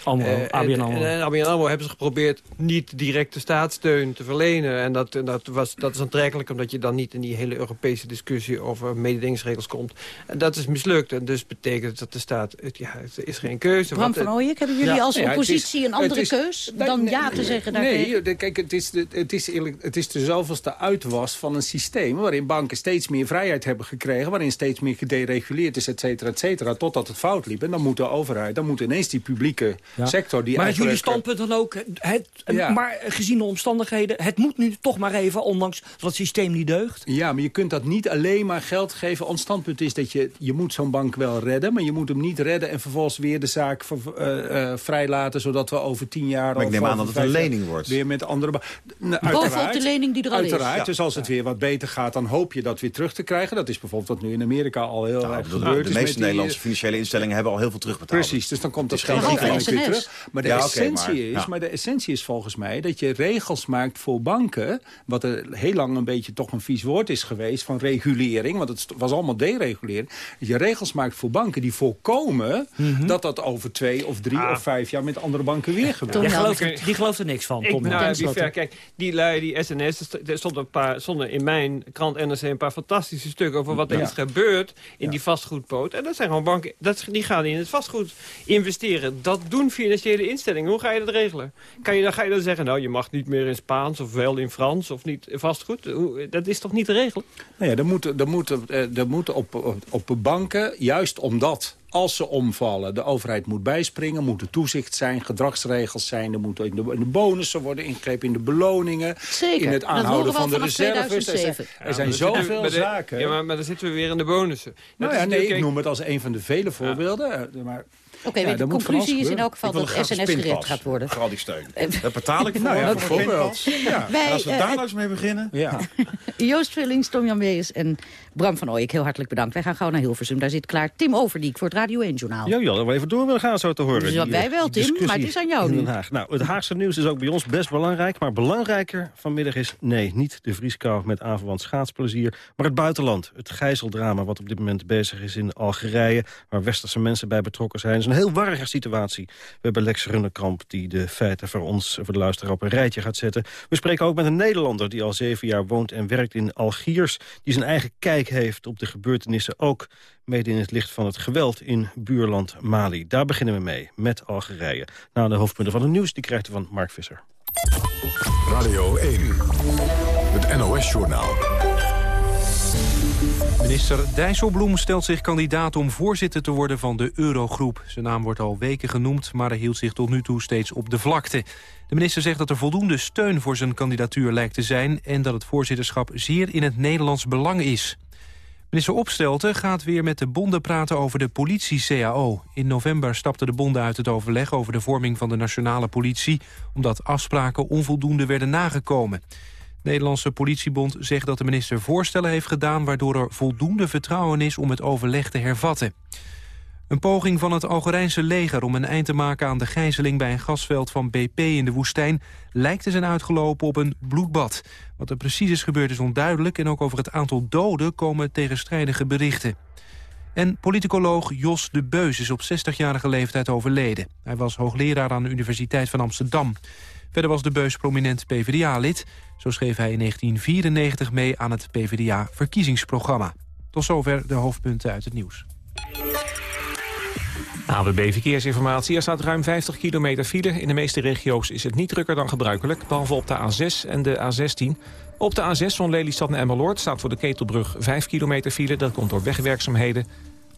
Allemaal, eh, ABN en, AMRO. en, en ABN AMRO hebben ze geprobeerd niet direct de staatssteun te verlenen. En dat, en dat, was, dat is aantrekkelijk omdat je dan niet in die hele Europese discussie over mededingingsregels komt. En dat is mislukt. En dus betekent dat de staat, het- ja, er is geen keuze. Bram Want, van eh, Ooyek, hebben jullie Ja. als Ja, het is- oppositie een het andere is- keus dan nee, ja te zeggen daartegen? Nee, kijk, het is, de, het, is eerlijk, het is de zoveelste uitwas van een systeem... waarin banken steeds meer vrijheid hebben gekregen... waarin steeds meer gedereguleerd is, et cetera, et cetera... totdat het fout liep. En dan moet de overheid, dan moet ineens die publieke Ja. sector... die maar is jullie standpunt dan ook... Het, Ja. Maar gezien de omstandigheden, het moet nu toch maar even... ondanks dat het systeem niet deugt. Ja, maar je kunt dat niet alleen maar geld geven. Ons standpunt is dat je, je moet zo'n bank wel redden... maar je moet hem niet redden en vervolgens weer de zaak ver- eh, eh, vrijlaten... zodat we over tien jaar... Maar ik neem aan dat het een lening wordt. Weer met andere banken. Bovenop de lening die er al is. Uiteraard, Ja. dus als het weer wat beter gaat... dan hoop je dat weer terug te krijgen. Dat is bijvoorbeeld wat nu in Amerika al heel Nou, erg bedoel, gebeurd de is. meeste met die- Nederlandse financiële instellingen hebben al heel veel terugbetaald. Precies, dus dan komt dat Het is geld terug. Maar de, Ja, essentie maar- is, ja. maar de essentie is volgens mij dat je regels maakt voor banken... wat er heel lang een beetje toch een vies woord is geweest van regulering... want het was allemaal deregulering. Dat je regels maakt voor banken die voorkomen... dat dat over twee of drie of vijf jaar met andere banken weer Die Jansen. gelooft, er, die gelooft er niks van, Ik, nou, ver, kijk, die lui, die SNS, er st- stonden, een paar, stonden in mijn krant NRC een paar fantastische stukken over wat er Ja. is gebeurd in die vastgoedpoot. En dat zijn gewoon banken, dat, die gaan in het vastgoed investeren. Dat doen financiële instellingen. Hoe ga je dat regelen? Kan je, dan ga je dan zeggen, nou, je mag niet meer in Spaans of wel in Frans of niet vastgoed. Hoe- Dat is toch niet te regelen? Nou ja, er moeten, er moeten, eh, er moeten op, op, op banken, juist omdat als ze omvallen, de overheid moet bijspringen, moet er toezicht zijn, gedragsregels zijn, er moeten in de, in de bonussen worden ingegrepen, in de beloningen, Zeker. in het aanhouden van de reserves. Er zijn, 2007. er zijn zoveel de- zaken. Ja, maar, maar dan zitten we weer in de bonussen. Dat nou ja, nee, ik noem het als een van de vele voorbeelden. eh, Maar, Oké, Ja, de conclusie is in elk geval dat SNS gered gaat worden. Voor al die steun. Daar betaal ik voor. nou ja, bijvoorbeeld. Ja. Wij, als we eh, daar nou eens mee beginnen... Ja. Joost Vullings, Tom Jan Meijers en Bram van Ooyek, heel hartelijk bedankt. Wij gaan gauw naar Hilversum, daar zit klaar Tim Overdiek voor het Radio 1-journaal. Ja, Jan, we even door willen gaan zo te horen. Dus Die, wij eh, wel, Tim, discussie maar het is aan jou nu. Nou, het Haagse nieuws is ook bij ons best belangrijk. Maar belangrijker vanmiddag is, nee, niet de vrieskou met aanverwant schaatsplezier... maar het buitenland, het gijzeldrama wat op dit moment bezig is in Algerije... waar westerse mensen bij betrokken zijn. Heel warrige situatie. We hebben Lex Runnekamp die de feiten voor ons, voor de luisteraar, op een rijtje gaat zetten. We spreken ook met een Nederlander die al zeven jaar woont en werkt in Algiers... die zijn eigen kijk heeft op de gebeurtenissen... ook mede in het licht van het geweld in buurland Mali. Daar beginnen we mee, met Algerije. Nou, de hoofdpunten van het nieuws die krijgt u van Mark Visser. Radio 1. Het NOS-journaal. Minister Dijsselbloem stelt zich kandidaat om voorzitter te worden van de Eurogroep. Zijn naam wordt al weken genoemd, maar hij hield zich tot nu toe steeds op de vlakte. De minister zegt dat er voldoende steun voor zijn kandidatuur lijkt te zijn... en dat het voorzitterschap zeer in het Nederlands belang is. Minister Opstelten gaat weer met de bonden praten over de politie-CAO. In november stapten de bonden uit het overleg over de vorming van de nationale politie... omdat afspraken onvoldoende werden nagekomen. De Nederlandse politiebond zegt dat de minister voorstellen heeft gedaan... waardoor er voldoende vertrouwen is om het overleg te hervatten. Een poging van het Algerijnse leger om een eind te maken aan de gijzeling... bij een gasveld van BP in de woestijn... lijkt te zijn uitgelopen op een bloedbad. Wat er precies is gebeurd is onduidelijk... en ook over het aantal doden komen tegenstrijdige berichten. En politicoloog Jos de Beus is op 60-jarige leeftijd overleden. Hij was hoogleraar aan de Universiteit van Amsterdam. Verder was de Beus prominent PvdA-lid. Zo schreef hij in 1994 mee aan het PvdA-verkiezingsprogramma. Tot zover de hoofdpunten uit het nieuws. AWB Verkeersinformatie. Er staat ruim 50 kilometer file. In de meeste regio's is het niet drukker dan gebruikelijk. Behalve op de A6 en de A16. Op de A6 van Lelystad naar Emmeloord staat voor de Ketelbrug 5 kilometer file. Dat komt door wegwerkzaamheden.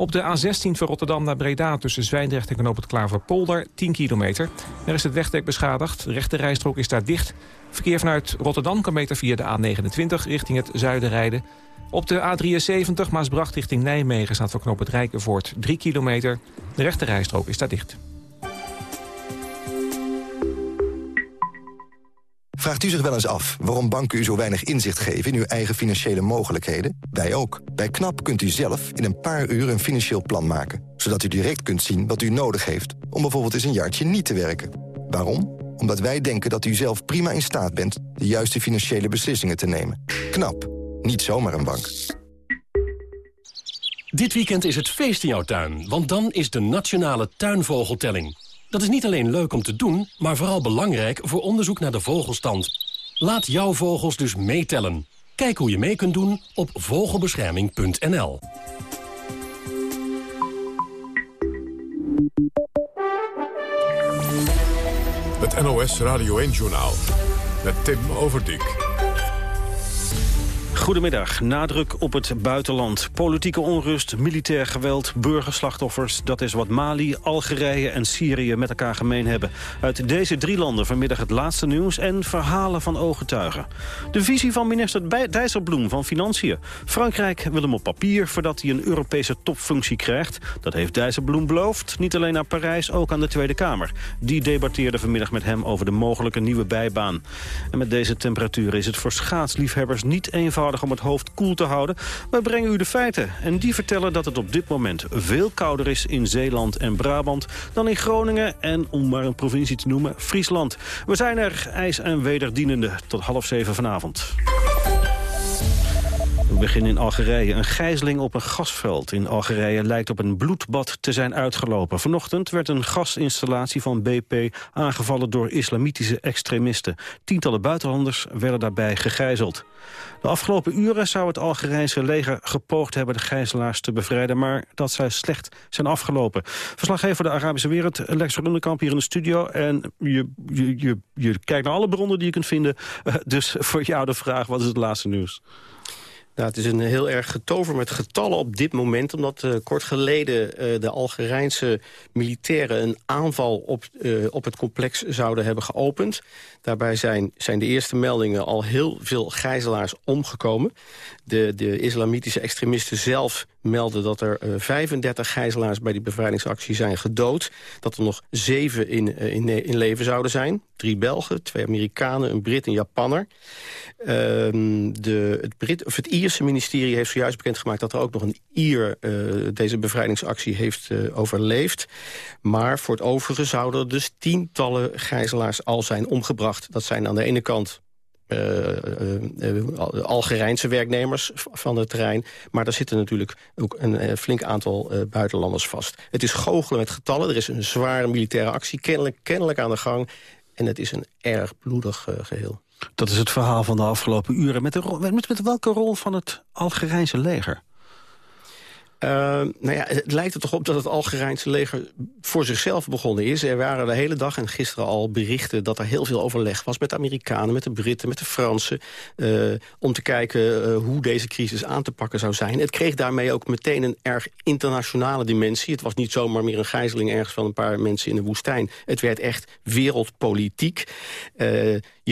Op de A16 van Rotterdam naar Breda tussen Zwijndrecht en Knoop het Klaverpolder 10 kilometer. Er is het wegdek beschadigd. De rechte rijstrook is daar dicht. Verkeer vanuit Rotterdam kan beter via de A29 richting het zuiden rijden. Op de A73 Maasbracht richting Nijmegen staat voor Knoop het Rijkenvoort 3 kilometer. De rechte rijstrook is daar dicht. Vraagt u zich wel eens af waarom banken u zo weinig inzicht geven in uw eigen financiële mogelijkheden? Wij ook. Bij KNAP kunt u zelf in een paar uur een financieel plan maken. Zodat u direct kunt zien wat u nodig heeft om bijvoorbeeld eens een jaartje niet te werken. Waarom? Omdat wij denken dat u zelf prima in staat bent de juiste financiële beslissingen te nemen. KNAP. Niet zomaar een bank. Dit weekend is het feest in jouw tuin, want dan is de Nationale Tuinvogeltelling. Dat is niet alleen leuk om te doen, maar vooral belangrijk voor onderzoek naar de vogelstand. Laat jouw vogels dus meetellen. Kijk hoe je mee kunt doen op vogelbescherming.nl. Het NOS Radio 1-journaal. Met Tim Overdijk. Goedemiddag. Nadruk op het buitenland. Politieke onrust, militair geweld, burgerslachtoffers. Dat is wat Mali, Algerije en Syrië met elkaar gemeen hebben. Uit deze drie landen vanmiddag het laatste nieuws en verhalen van ooggetuigen. De visie van minister Dijsselbloem van Financiën. Frankrijk wil hem op papier voordat hij een Europese topfunctie krijgt. Dat heeft Dijsselbloem beloofd. Niet alleen naar Parijs, ook aan de Tweede Kamer. Die debatteerde vanmiddag met hem over de mogelijke nieuwe bijbaan. En met deze temperatuur is het voor schaatsliefhebbers niet eenvoudig om het hoofd koel te houden. Wij brengen u de feiten. En die vertellen dat het op dit moment veel kouder is in Zeeland en Brabant... dan in Groningen en, om maar een provincie te noemen, Friesland. We zijn er ijs- en wederdienende tot half zeven vanavond. We beginnen in Algerije. Een gijzeling op een gasveld in Algerije lijkt op een bloedbad te zijn uitgelopen. Vanochtend werd een gasinstallatie van BP aangevallen door islamitische extremisten. Tientallen buitenlanders werden daarbij gegijzeld. De afgelopen uren zou het Algerijnse leger gepoogd hebben de gijzelaars te bevrijden, maar dat zou slecht zijn afgelopen. Verslaggever de Arabische Wereld, Lex Rundekamp hier in de studio. En je, je, je, kijkt naar alle bronnen die je kunt vinden. Dus voor jou de vraag, wat is het laatste nieuws? Nou, het is een heel erg getover met getallen op dit moment... omdat uh, kort geleden uh, de Algerijnse militairen een aanval op, uh, op het complex zouden hebben geopend. Daarbij zijn, zijn de eerste meldingen al heel veel gijzelaars omgekomen. De, de islamitische extremisten zelf melden dat er uh, 35 gijzelaars bij die bevrijdingsactie zijn gedood. Dat er nog zeven in, uh, in, in, leven zouden zijn. Drie Belgen, twee Amerikanen, een Brit en Japanner. Uh, de, het, Brit, of het Ierse ministerie heeft zojuist bekendgemaakt... dat er ook nog een Ier eh, deze bevrijdingsactie heeft eh, overleefd. Maar voor het overige zouden er dus tientallen gijzelaars al zijn omgebracht. Dat zijn aan de ene kant Algerijnse werknemers van het terrein. Maar daar zitten natuurlijk ook een flink aantal buitenlanders vast. Het is goochelen met getallen. Er is een zware militaire actie kennelijk, kennelijk aan de gang. En het is een erg bloedig geheel. Dat is het verhaal van de afgelopen uren. Met, met welke rol van het Algerijnse leger? Uh, nou ja, het lijkt er toch op dat het Algerijnse leger voor zichzelf begonnen is. Er waren de hele dag en gisteren al berichten dat er heel veel overleg was... met de Amerikanen, met de Britten, met de Fransen... Uh, om te kijken uh, hoe deze crisis aan te pakken zou zijn. Het kreeg daarmee ook meteen een erg internationale dimensie. Het was niet zomaar meer een gijzeling ergens van een paar mensen in de woestijn. Het werd echt wereldpolitiek.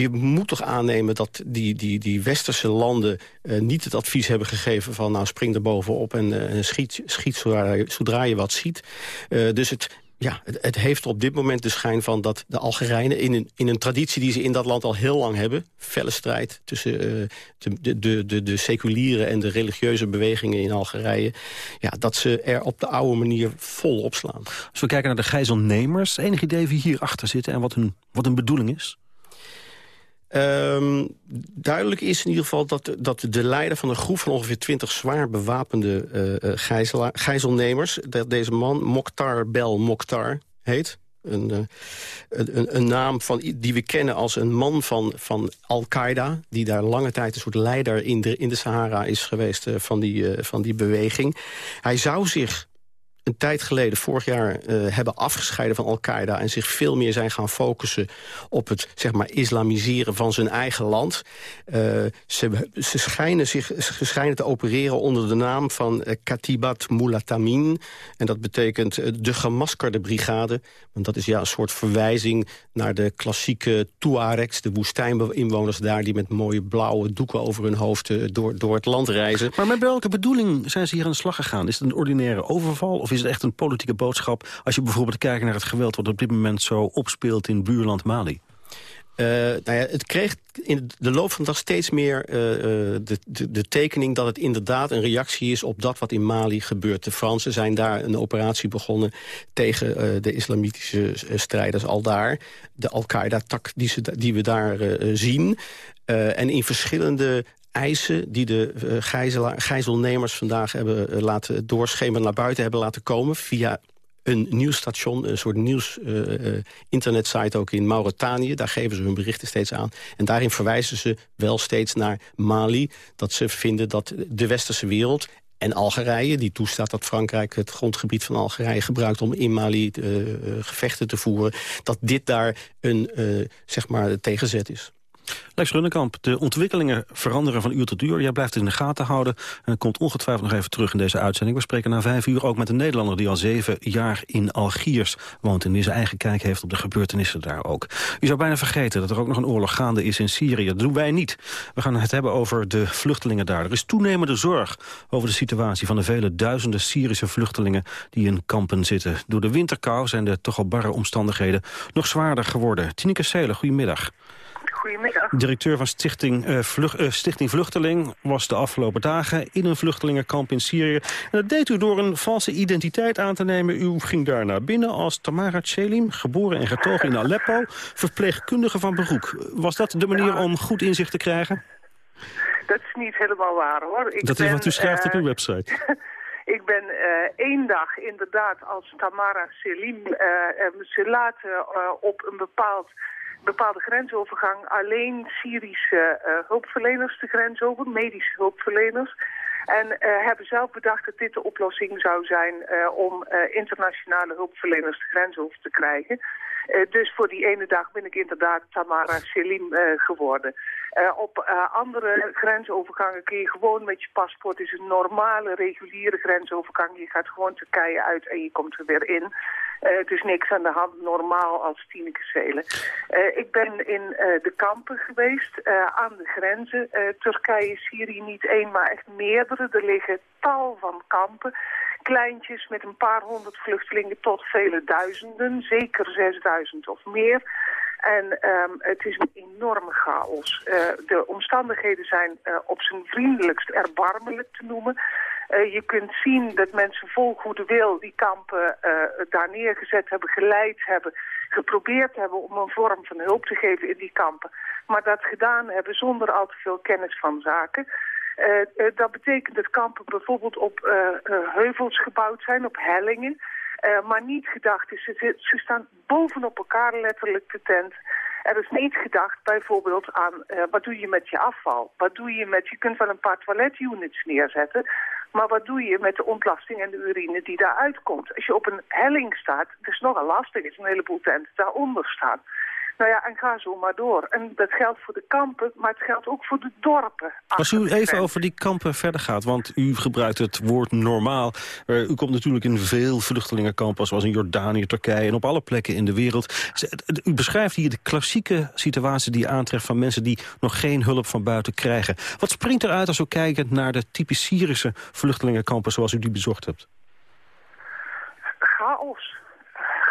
Je moet toch aannemen dat die, die, die westerse landen niet het advies hebben gegeven... van nou spring er bovenop en, en schiet, schiet zodra, je, wat ziet. Uh, dus het, ja, het, het, heeft op dit moment de schijn van dat de Algerijnen... in een, in een traditie die ze in dat land al heel lang hebben... felle strijd tussen de, de, de, de seculiere en de religieuze bewegingen in Algerije... Ja, dat ze er op de oude manier vol opslaan. Als we kijken naar de gijzelnemers... enig idee wie hierachter zitten en wat hun, wat hun bedoeling is? Um, duidelijk is in ieder geval dat, dat de leider van een groep van ongeveer 20 zwaar bewapende uh, gijzela, gijzelnemers... dat deze man Mokhtar Bel Mokhtar heet... Een, uh, een, een, naam van, die we kennen als een man van, van Al-Qaeda... die daar lange tijd een soort leider in de, in de Sahara is geweest van, die, van die beweging. Hij zou zich een tijd geleden, vorig jaar, uh, hebben afgescheiden van Al-Qaeda... en zich veel meer zijn gaan focussen op het zeg maar, islamiseren van zijn eigen land. Uh, ze, ze, schijnen zich, ze schijnen te opereren onder de naam van uh, Katibat Mulatamin. En dat betekent de gemaskerde brigade. Want dat is ja een soort verwijzing naar de klassieke Tuaregs... de woestijninwoners daar die met mooie blauwe doeken over hun hoofd... door, door het land reizen. Maar met welke bedoeling zijn ze hier aan de slag gegaan? Is het een ordinaire overval of is het echt een politieke boodschap... als je bijvoorbeeld kijkt naar het geweld... wat op dit moment zo opspeelt in buurland Mali? Uh, nou ja, het kreeg in de loop van de dag steeds meer uh, de, de, de, tekening... dat het inderdaad een reactie is op dat wat in Mali gebeurt. De Fransen zijn daar een operatie begonnen... tegen de islamitische strijders al daar. De Al-Qaeda-tak die, die, we daar zien. en in verschillende eisen die de uh, gijzelnemers vandaag hebben uh, laten doorschemeren... naar buiten hebben laten komen via een nieuwsstation, een soort nieuws uh, internetsite ook in Mauritanië. Daar geven ze hun berichten steeds aan. En daarin verwijzen ze wel steeds naar Mali. Dat ze vinden dat de westerse wereld en Algerije, die toestaat dat Frankrijk het grondgebied van Algerije gebruikt... om in Mali gevechten te voeren, dat dit daar een zeg maar, tegenzet is. Lex Runnekamp, de ontwikkelingen veranderen van uur tot uur. Jij blijft het in de gaten houden en komt ongetwijfeld nog even terug in deze uitzending. We spreken na vijf uur ook met een Nederlander die al zeven jaar in Algiers woont... en die zijn eigen kijk heeft op de gebeurtenissen daar ook. U zou bijna vergeten dat er ook nog een oorlog gaande is in Syrië. Dat doen wij niet. We gaan het hebben over de vluchtelingen daar. Er is toenemende zorg over de situatie van de vele duizenden Syrische vluchtelingen... die in kampen zitten. Door de winterkou zijn de toch al barre omstandigheden nog zwaarder geworden. Tineke Seelen, goedemiddag. Goedemiddag. Directeur van Stichting, uh, Vlug, uh, Stichting Vluchteling was de afgelopen dagen in een vluchtelingenkamp in Syrië. En dat deed u door een valse identiteit aan te nemen. U ging daar naar binnen als Tamara Tselim, geboren en getogen in Aleppo, verpleegkundige van beroep. Was dat de manier om goed inzicht te krijgen? Dat is niet helemaal waar, hoor. Ik dat is wat u schrijft op uw website. Ik ben uh, één dag inderdaad als Tamara Selim uh, ze laten op een bepaald, bepaalde grensovergang alleen Syrische hulpverleners de grens over, medische hulpverleners. En hebben zelf bedacht dat dit de oplossing zou zijn om internationale hulpverleners de grens over te krijgen. dus voor die ene dag ben ik inderdaad Tamara Selim geworden. Uh, op uh, andere grensovergangen kun je gewoon met je paspoort, is een normale, reguliere grensovergang. Je gaat gewoon Turkije uit en je komt er weer in. Uh, het is niks aan de hand, normaal als Tineke Zelen. ik ben in de kampen geweest, aan de grenzen. Turkije, Syrië niet één, maar echt meerdere. Er liggen tal van kampen. Kleintjes met een paar honderd vluchtelingen tot vele duizenden, zeker zesduizend of meer. En um, het is een enorme chaos. Uh, de omstandigheden zijn uh, op zijn vriendelijkst erbarmelijk te noemen. Uh, je kunt zien dat mensen vol goede wil die kampen daar neergezet hebben, geleid hebben, geprobeerd hebben om een vorm van hulp te geven in die kampen. Maar dat gedaan hebben zonder al te veel kennis van zaken. dat betekent dat kampen bijvoorbeeld op heuvels gebouwd zijn, op hellingen. Uh, maar niet gedacht is, ze, ze, staan bovenop elkaar letterlijk de tent. Er is niet gedacht bijvoorbeeld aan uh, wat doe je met je afval? Wat doe je met, je kunt wel een paar toiletunits neerzetten, maar wat doe je met de ontlasting en de urine die daaruit komt? Als je op een helling staat, het is nogal lastig, is een heleboel tenten daaronder staan. Nou ja, en ga zo maar door. En dat geldt voor de kampen, maar het geldt ook voor de dorpen. Als u even over die kampen verder gaat, want u gebruikt het woord normaal. u komt natuurlijk in veel vluchtelingenkampen, zoals in Jordanië, Turkije... en op alle plekken in de wereld. U beschrijft hier de klassieke situatie die aantreft van mensen... die nog geen hulp van buiten krijgen. Wat springt eruit als we kijken naar de typisch Syrische vluchtelingenkampen... zoals u die bezocht hebt? Chaos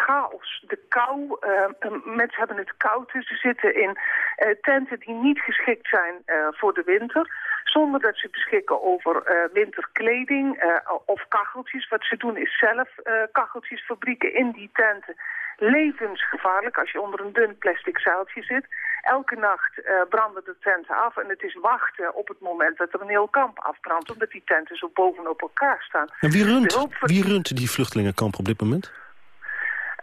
chaos, de kou. Uh, mensen hebben het koud, dus ze zitten in uh, tenten die niet geschikt zijn uh, voor de winter. Zonder dat ze beschikken over winterkleding of kacheltjes. Wat ze doen is zelf kacheltjes fabrieken in die tenten. Levensgevaarlijk als je onder een dun plastic zeiltje zit. Elke nacht branden de tenten af en het is wachten op het moment dat er een heel kamp afbrandt. Omdat die tenten zo bovenop elkaar staan. En wie runt, wie runt die vluchtelingenkamp op dit moment?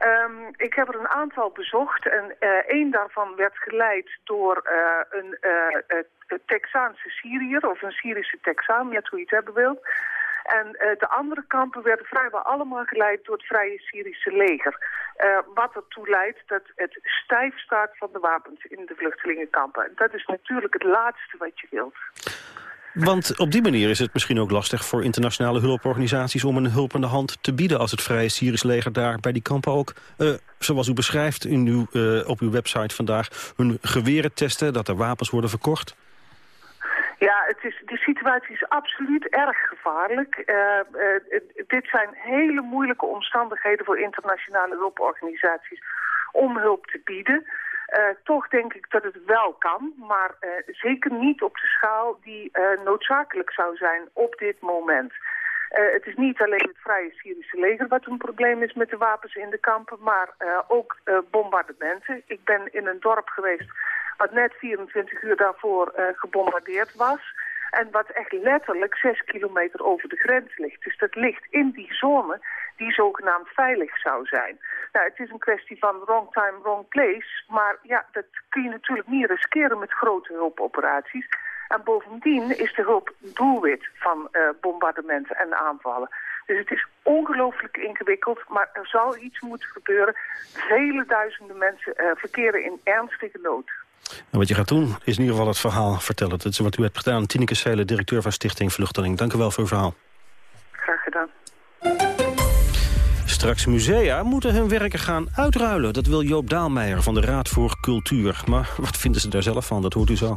Um, ik heb er een aantal bezocht en uh, één daarvan werd geleid door uh, een uh, Texaanse Syriër of een Syrische Texaan, net hoe je het hebben wilt. En de andere kampen werden vrijwel allemaal geleid door het Vrije Syrische leger. wat ertoe leidt dat het stijf staat van de wapens in de vluchtelingenkampen. En dat is natuurlijk het laatste wat je wilt. Want op die manier is het misschien ook lastig voor internationale hulporganisaties... om een hulpende hand te bieden als het Vrije Syrisch leger daar bij die kampen ook... Uh, zoals u beschrijft in uw, uh, op uw website vandaag... hun geweren testen, dat er wapens worden verkocht. Ja, het is, de situatie is absoluut erg gevaarlijk. Uh, dit zijn hele moeilijke omstandigheden voor internationale hulporganisaties om hulp te bieden... Uh, toch denk ik dat het wel kan, maar uh, zeker niet op de schaal die uh, noodzakelijk zou zijn op dit moment. het is niet alleen het Vrije Syrische leger wat een probleem is met de wapens in de kampen, maar ook bombardementen. Ik ben in een dorp geweest wat net 24 uur daarvoor gebombardeerd was. En wat echt letterlijk 6 kilometer over de grens ligt. Dus dat ligt in die zone die zogenaamd veilig zou zijn. Nou, het is een kwestie van wrong time, wrong place. Maar ja, dat kun je natuurlijk niet riskeren met grote hulpoperaties. En bovendien is de hulp doelwit van uh, bombardementen en aanvallen. Dus het is ongelooflijk ingewikkeld, maar er zal iets moeten gebeuren. Vele duizenden mensen uh, verkeren in ernstige nood. En wat je gaat doen, is in ieder geval het verhaal vertellen. Dat is wat u hebt gedaan. Tineke Seelen, directeur van Stichting Vluchteling. Dank u wel voor uw verhaal. Graag gedaan. Straks musea moeten hun werken gaan uitruilen. Dat wil Joop Daalmeijer van de Raad voor Cultuur. Maar wat vinden ze daar zelf van? Dat hoort u zo.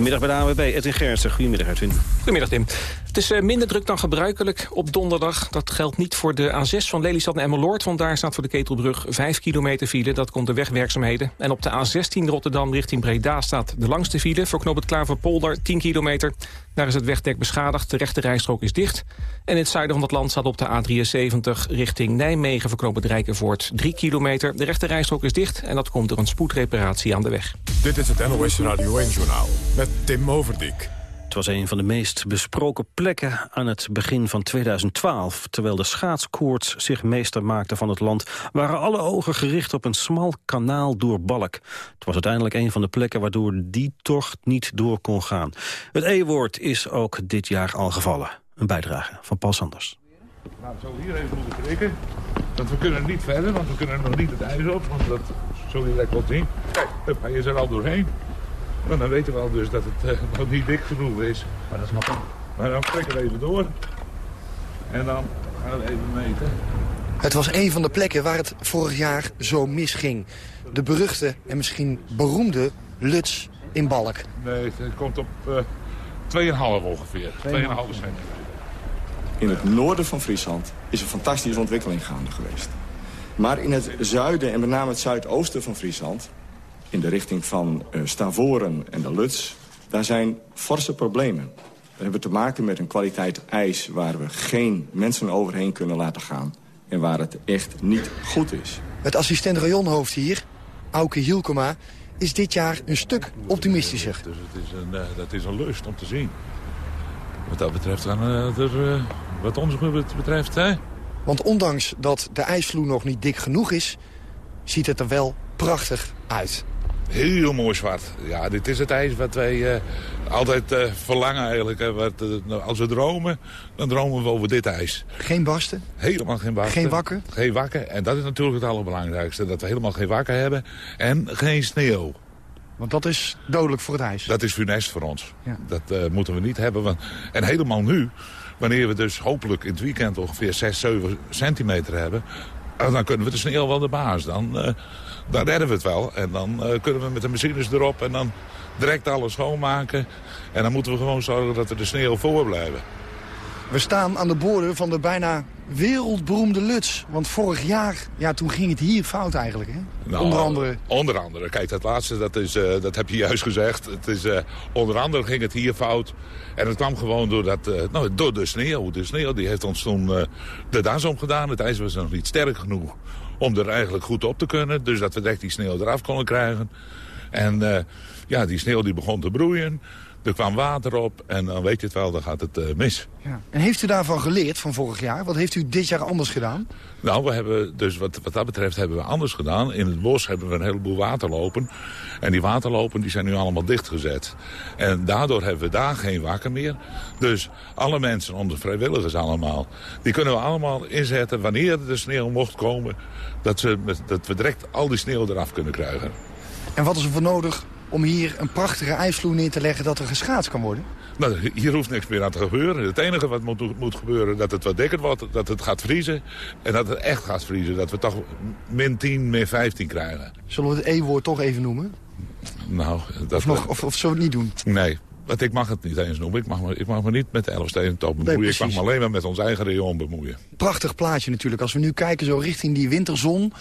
Vanmiddag bij de ANWB, Edwin Gersten. Goedemiddag, Edwin. Goedemiddag, Tim. Het is eh, minder druk dan gebruikelijk op donderdag. Dat geldt niet voor de A6 van Lelystad naar Emmeloord... want daar staat voor de Ketelbrug 5 kilometer file. Dat komt de wegwerkzaamheden. En op de A16 Rotterdam richting Breda staat de langste file... voor knoop het Klaverpolder 10 kilometer. Daar is het wegdek beschadigd, de rechte rijstrook is dicht. En in het zuiden van het land staat op de A73 richting Nijmegen... het Rijkenvoort 3 kilometer. De rechte rijstrook is dicht en dat komt door een spoedreparatie aan de weg. Dit is het NOS Radio 1-journaal met Tim Overdijk. Het was een van de meest besproken plekken aan het begin van 2012. Terwijl de schaatskoorts zich meester maakte van het land... waren alle ogen gericht op een smal kanaal door Balk. Het was uiteindelijk een van de plekken waardoor die tocht niet door kon gaan. Het E-woord is ook dit jaar al gevallen. Een bijdrage van Paul Sanders. Nou, zo hier even moeten krikken. Want we kunnen niet verder, want we kunnen nog niet het ijs op. Want dat zul je wel zien. Kijk, hij is er al doorheen. Maar dan weten we al dus dat het uh, nog niet dik genoeg is. Maar dat is makkelijk. Maar dan trekken we even door. En dan gaan we even meten. Het was een van de plekken waar het vorig jaar zo misging. De beruchte en misschien beroemde Luts in Balk. Nee, het komt op uh, 2,5 ongeveer. 2,5 centimeter. In het noorden van Friesland is een fantastische ontwikkeling gaande geweest. Maar in het zuiden en met name het zuidoosten van Friesland... in de richting van uh, Stavoren en de Luts... daar zijn forse problemen. We hebben te maken met een kwaliteit ijs... waar we geen mensen overheen kunnen laten gaan... en waar het echt niet goed is. Het assistent rayonhoofd hier, Auke Hielkema... is dit jaar een stuk optimistischer. Dus het is een, uh, dat is een lust om te zien. Wat dat betreft, dan, er, uh, wat ons betreft... Hè? Want ondanks dat de ijsvloer nog niet dik genoeg is... ziet het er wel prachtig uit. Heel mooi zwart. Ja, dit is het ijs wat wij uh, altijd uh, verlangen eigenlijk. Hè. Wat, uh, als we dromen, dan dromen we over dit ijs. Geen barsten? Helemaal geen barsten. Geen wakker? Geen wakker. En dat is natuurlijk het allerbelangrijkste. Dat we helemaal geen wakker hebben. En geen sneeuw. Want dat is dodelijk voor het ijs. Dat is funest voor ons. Ja. Dat moeten we niet hebben. Want... En helemaal nu, wanneer we dus hopelijk in het weekend ongeveer 6, 7 centimeter hebben... dan kunnen we de sneeuw wel de baas. Dan, dan redden we het wel. En dan uh, kunnen we met de machines erop en dan direct alles schoonmaken. En dan moeten we gewoon zorgen dat we de sneeuw voor blijven. We staan aan de borden van de bijna wereldberoemde Luts. Want vorig jaar, ja, toen ging het hier fout eigenlijk, hè? Nou, onder andere. Onder andere. Kijk, dat laatste, dat, is, uh, dat heb je juist gezegd. Het is, uh, onder andere ging het hier fout. En het kwam gewoon door, dat, uh, nou, door de sneeuw. De sneeuw die heeft ons toen de das omgedaan. Het ijs was nog niet sterk genoeg om er eigenlijk goed op te kunnen. Dus dat we direct die sneeuw eraf konden krijgen. En ja, die sneeuw die begon te broeien. Er kwam water op en dan weet je het wel, dan gaat het uh, mis. Ja. En heeft u daarvan geleerd van vorig jaar? Wat heeft u dit jaar anders gedaan? Nou, we hebben dus wat, wat dat betreft hebben we anders gedaan. In het bos hebben we een heleboel waterlopen. En die waterlopen die zijn nu allemaal dichtgezet. En daardoor hebben we daar geen wakker meer. Dus alle mensen, onze vrijwilligers allemaal... die kunnen we allemaal inzetten wanneer de sneeuw mocht komen... dat, ze, dat we direct al die sneeuw eraf kunnen krijgen. En wat is er voor nodig om hier een prachtige ijsvloer neer te leggen dat er geschaatst kan worden? Nou, hier hoeft niks meer aan te gebeuren. Het enige wat moet, moet gebeuren, dat het wat dikker wordt, dat het gaat vriezen. En dat het echt gaat vriezen, dat we toch min 10, min 15 krijgen. Zullen we het E-woord toch even noemen? Nou, dat... Of, nog, of, of zullen we het niet doen? Nee, want ik mag het niet eens noemen. Ik mag me, ik mag me niet met de Elfstedentop bemoeien. Nee, ik mag me alleen maar met ons eigen rayon bemoeien. Prachtig plaatje natuurlijk. Als we nu kijken zo richting die winterzon...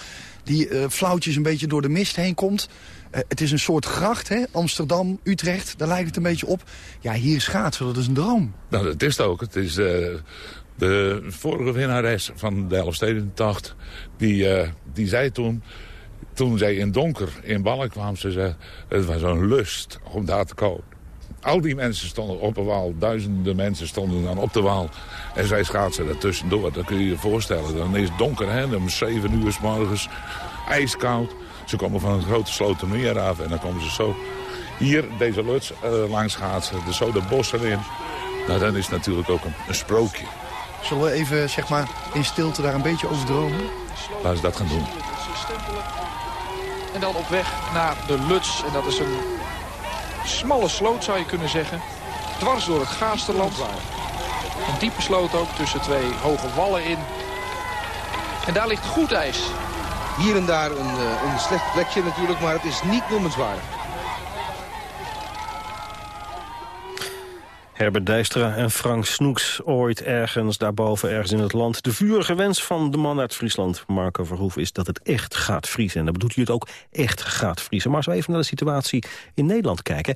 die uh, flauwtjes een beetje door de mist heen komt... Uh, het is een soort gracht, hè? Amsterdam, Utrecht, daar lijkt het een beetje op. Ja, hier schaatsen, dat is een droom. Nou, dat is het ook. Het is uh, de vorige winnares van de Elfstedentocht. Die, uh, die zei toen, toen zij in donker in Ballen kwam, ze zei, het was een lust om daar te komen. Al die mensen stonden op de wal, duizenden mensen stonden dan op de wal. En zij schaatsen er tussendoor, dat kun je je voorstellen. Dan is het donker, hè, om zeven uur s morgens, ijskoud. Ze komen van een grote slotermeer af en dan komen ze zo hier deze luts uh, langs. Dus zo de bossen in. Nou, dat is natuurlijk ook een, een, sprookje. Zullen we even zeg maar, in stilte daar een beetje over dromen? Laten we dat gaan doen. En dan op weg naar de Luts. En dat is een smalle sloot zou je kunnen zeggen. Dwars door het Gaasterland. Een diepe sloot ook tussen twee hoge wallen in. En daar ligt goed ijs. Hier en daar een, een slecht plekje natuurlijk, maar het is niet noemenswaardig. Herbert Dijstra en Frank Snoeks ooit ergens daarboven, ergens in het land. De vurige wens van de man uit Friesland, Marco Verhoef, is dat het echt gaat vriezen. En dan bedoelt hij het ook echt gaat vriezen. Maar als we even naar de situatie in Nederland kijken.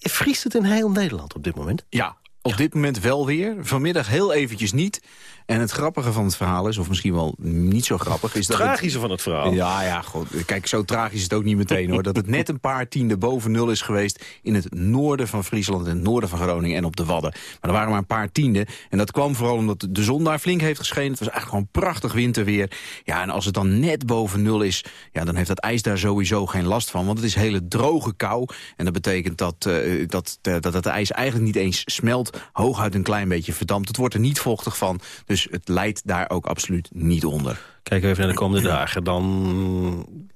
Vriest het in heel Nederland op dit moment? Ja, op dit moment wel weer. Vanmiddag heel eventjes niet. En het grappige van het verhaal is, of misschien wel niet zo grappig... is dat Tragische van het verhaal. Ja, ja, goed. Kijk, zo tragisch is het ook niet meteen, hoor. Dat het net een paar tiende boven nul is geweest... in het noorden van Friesland, in het noorden van Groningen en op de Wadden. Maar er waren maar een paar tienden. En dat kwam vooral omdat de zon daar flink heeft geschenen. Het was eigenlijk gewoon prachtig winterweer. Ja, en als het dan net boven nul is... Ja, dan heeft dat ijs daar sowieso geen last van. Want het is hele droge kou. En dat betekent dat, uh, dat, uh, dat het ijs eigenlijk niet eens smelt. Hooguit een klein beetje verdampt. Het wordt er niet vochtig van. Dus het leidt daar ook absoluut niet onder. Kijken we even naar de komende dagen. Dan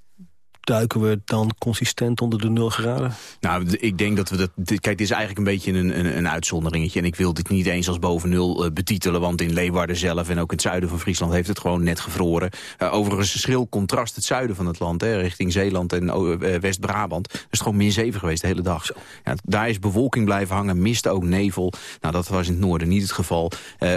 duiken we dan consistent onder de 0 graden? Nou, ik denk dat we dat... Kijk, dit is eigenlijk een beetje een, een, een uitzonderingetje. En ik wil dit niet eens als boven nul uh, betitelen. Want in Leeuwarden zelf en ook in het zuiden van Friesland heeft het gewoon net gevroren. Uh, overigens een schril contrast het zuiden van het land. Hè, richting Zeeland en uh, West-Brabant. Het is gewoon min 7 geweest de hele dag. Ja, daar is bewolking blijven hangen, mist ook nevel. Nou, dat was in het noorden niet het geval.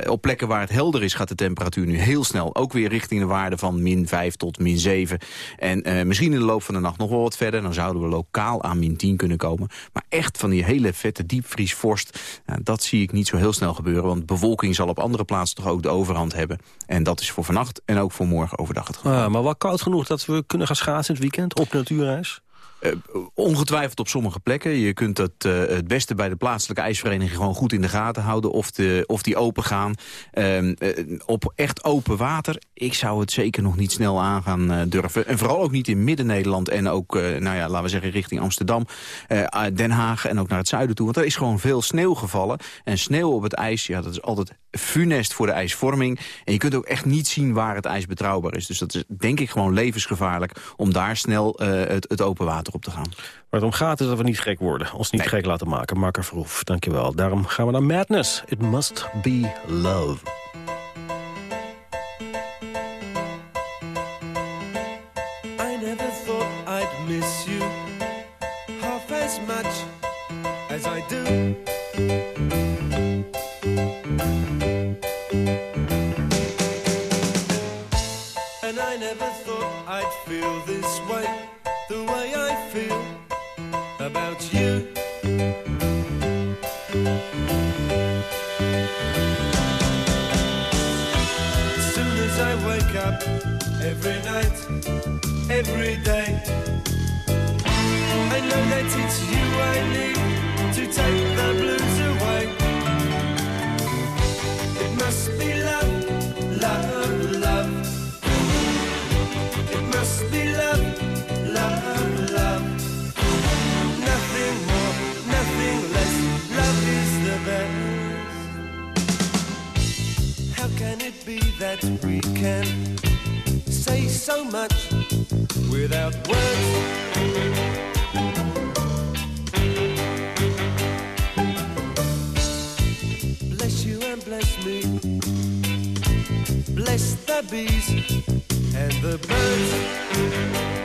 op plekken waar het helder is gaat de temperatuur nu heel snel. Ook weer richting de waarde van min 5 tot min 7. En misschien in de van de nacht nog wel wat verder. Dan zouden we lokaal aan min 10 kunnen komen. Maar echt van die hele vette diepvriesvorst, dat zie ik niet zo heel snel gebeuren. Want bewolking zal op andere plaatsen toch ook de overhand hebben. En dat is voor vannacht en ook voor morgen overdag het geval. Ah, maar wel koud genoeg dat we kunnen gaan schaatsen het weekend op natuurreis? Uh, ongetwijfeld op sommige plekken. Je kunt het, uh, het beste bij de plaatselijke ijsvereniging gewoon goed in de gaten houden. Of, de, of die open gaan. Uh, op echt open water, ik zou het zeker nog niet snel aan gaan durven. En vooral ook niet in Midden-Nederland en ook, nou ja, laten we zeggen, richting Amsterdam, Den Haag en ook naar het zuiden toe. Want er is gewoon veel sneeuw gevallen. En sneeuw op het ijs, ja, dat is altijd funest voor de ijsvorming. En je kunt ook echt niet zien waar het ijs betrouwbaar is. Dus dat is denk ik gewoon levensgevaarlijk om daar snel het, het open water op te gaan. Waar het om gaat is dat we niet gek worden. Ons niet gek laten maken. Marker Verhoef, dankjewel. Daarom gaan we naar Madness. It must be love. That we can say so much without words? Bless you and bless me. Bless the bees and the birds.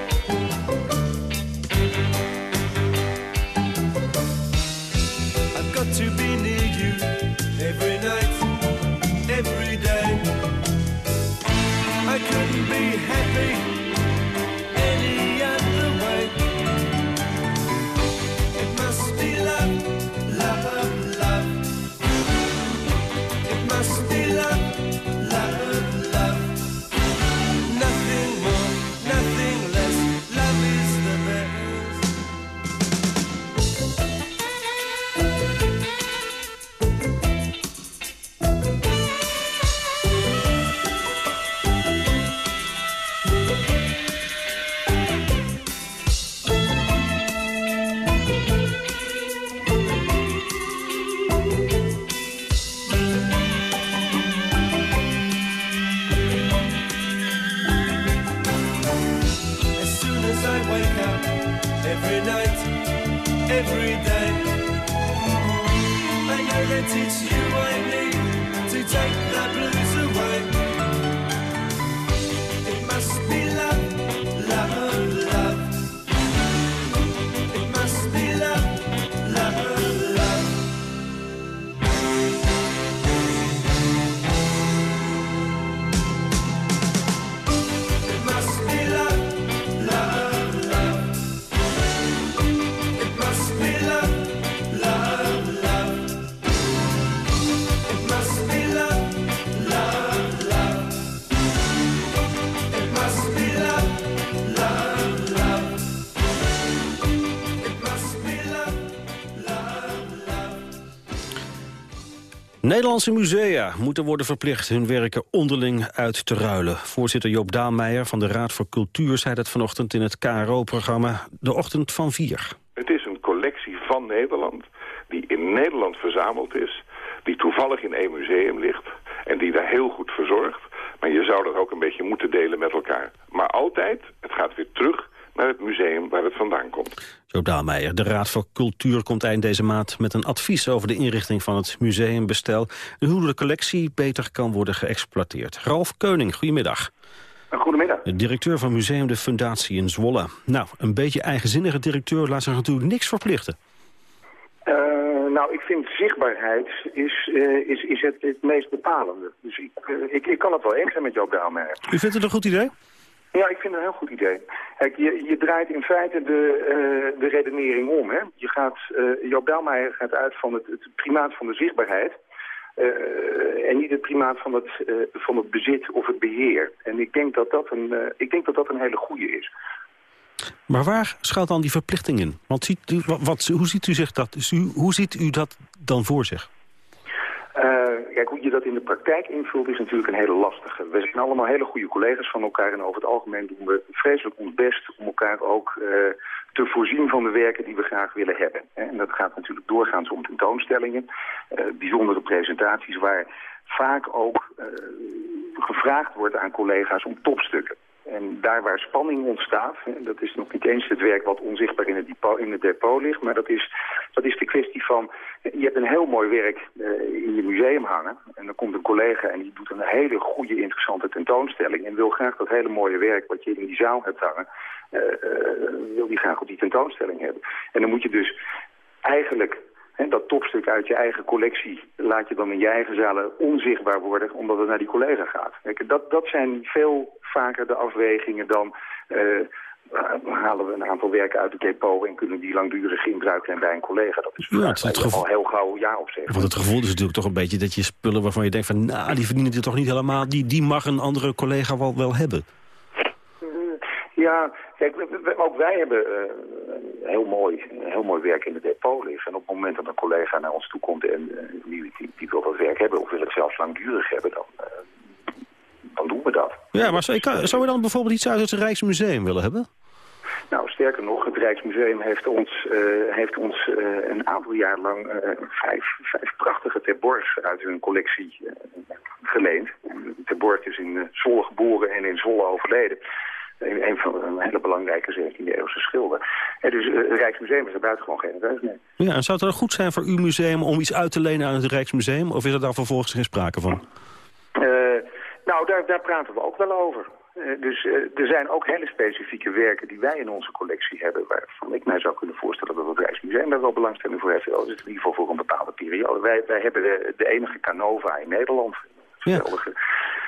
Nederlandse musea moeten worden verplicht hun werken onderling uit te ruilen. Voorzitter Joop Daalmeijer van de Raad voor Cultuur zei dat vanochtend in het KRO-programma De Ochtend van Vier. Het is een collectie van Nederland die in Nederland verzameld is, die toevallig in één museum ligt en die daar heel goed verzorgt. Maar je zou dat ook een beetje moeten delen met elkaar. Maar altijd, het gaat weer terug naar het museum waar het vandaan komt. Joop Daalmeijer, de Raad voor Cultuur komt eind deze maand met een advies over de inrichting van het museumbestel en hoe de collectie beter kan worden geëxploiteerd. Ralf Keuning, goedemiddag. Goedemiddag. De directeur van Museum de Fundatie in Zwolle. Nou, een beetje eigenzinnige directeur laat zich natuurlijk niks verplichten. Uh, nou, ik vind zichtbaarheid is, uh, is, is het, het meest bepalende. Dus ik, uh, ik, ik kan het wel eens zijn met Joop Daalmeijer. U vindt het een goed idee? Ja, ik vind het een heel goed idee. Kijk, je, je draait in feite de, uh, de redenering om. Hè? Je gaat, uh, Joop Bijlmeijer gaat uit van het, het primaat van de zichtbaarheid. Uh, en niet het primaat van het, van het bezit of het beheer. En ik denk dat dat een, ik denk dat, dat een hele goede is. Maar waar schuilt dan die verplichting in? Want ziet u, wat, hoe, ziet u zich dat, hoe ziet u dat dan voor zich? Uh, kijk, hoe je dat in de praktijk invult is natuurlijk een hele lastige. We zijn allemaal hele goede collega's van elkaar en over het algemeen doen we vreselijk ons best om elkaar ook uh, te voorzien van de werken die we graag willen hebben. En dat gaat natuurlijk doorgaans om tentoonstellingen, uh, bijzondere presentaties waar vaak ook gevraagd wordt aan collega's om topstukken. En daar waar spanning ontstaat, dat is nog niet eens het werk wat onzichtbaar in het depot, in depot ligt, maar dat is, dat is de kwestie van, je hebt een heel mooi werk uh, in je museum hangen en dan komt een collega en die doet een hele goede, interessante tentoonstelling en wil graag dat hele mooie werk wat je in die zaal hebt hangen, uh, uh, wil die graag op die tentoonstelling hebben. En dan moet je dus eigenlijk He, dat topstuk uit je eigen collectie laat je dan in je eigen zalen onzichtbaar worden... omdat het naar die collega gaat. Kijk, dat, dat zijn veel vaker de afwegingen dan... Uh, halen we een aantal werken uit het depot en kunnen die langdurig inbruiken bij een collega. Dat is ja, het, het gevoel, al heel gauw ja op zeggen. Want het gevoel is natuurlijk toch een beetje dat je spullen waarvan je denkt van... nou, die verdienen dit toch niet helemaal, die, die mag een andere collega wel, wel hebben. Ja, kijk, ook wij hebben uh, heel mooi, heel mooi werk in de depot liggen. En op het moment dat een collega naar ons toe komt en uh, die, die, die, wil dat werk hebben... of wil het zelfs langdurig hebben, dan, uh, dan doen we dat. Ja, maar zou je, zou je dan bijvoorbeeld iets uit het Rijksmuseum willen hebben? Nou, sterker nog, het Rijksmuseum heeft ons, uh, heeft ons uh, een aantal jaar lang uh, vijf, vijf prachtige terborgs uit hun collectie geleend. Terborg is in Zwolle geboren en in Zwolle overleden. Een, een van een hele belangrijke 17e eeuwse schilder. En dus het Rijksmuseum is er buitengewoon genereus mee. Ja, en zou het dan goed zijn voor uw museum om iets uit te lenen aan het Rijksmuseum? Of is er daar vervolgens geen sprake van? nou, daar, daar praten we ook wel over. Uh, dus uh, er zijn ook hele specifieke werken die wij in onze collectie hebben... waarvan ik mij zou kunnen voorstellen dat het Rijksmuseum daar wel belangstelling voor heeft. Dat is in ieder geval voor een bepaalde periode. Wij, wij hebben de, de enige Canova in Nederland. Geweldige,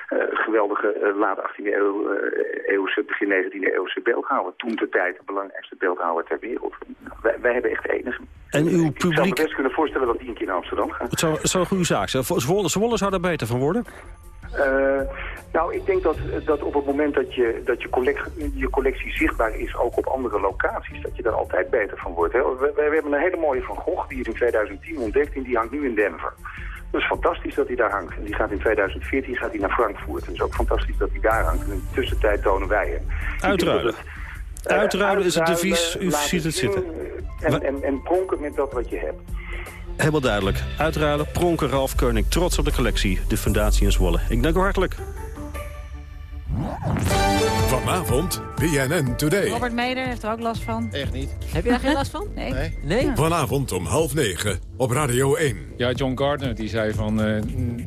ja. geweldige late 18e eeuw, eeuwse, begin 19e eeuwse beeldhouwer. Toen de tijd de belangrijkste beeldhouwer ter wereld. Wij, wij hebben echt de enige. En uw publiek... Ik zou me best kunnen voorstellen dat die een keer naar Amsterdam gaat. Het zou, het zou een goede zaak zijn. Zwolle, Zwolle zou daar beter van worden? Uh, nou, ik denk dat, dat op het moment dat, je, dat je, collectie, je collectie zichtbaar is, ook op andere locaties, dat je daar altijd beter van wordt. Hè? We, we, hebben een hele mooie Van Gogh, die is in 2010 ontdekt en die hangt nu in Denver. Dat is fantastisch dat hij daar hangt. En die gaat in 2014 gaat hij naar Frankfurt. En het is ook fantastisch dat hij daar hangt. En in de tussentijd tonen wij hem. Uitruilen. Uh, uitruilen is het devies, u ziet het zitten. En, en, en pronken met dat wat je hebt. Helemaal duidelijk. Uitruilen, pronken, Ralf Koning. Trots op de collectie, de Fundatie in Zwolle. Ik dank u hartelijk. Vanavond, BNN Today. Robert Meder heeft er ook last van. Echt niet. Heb je daar geen last van? Nee. Nee? nee? Vanavond om half negen op Radio 1. Ja, John Gardner die zei van... Uh,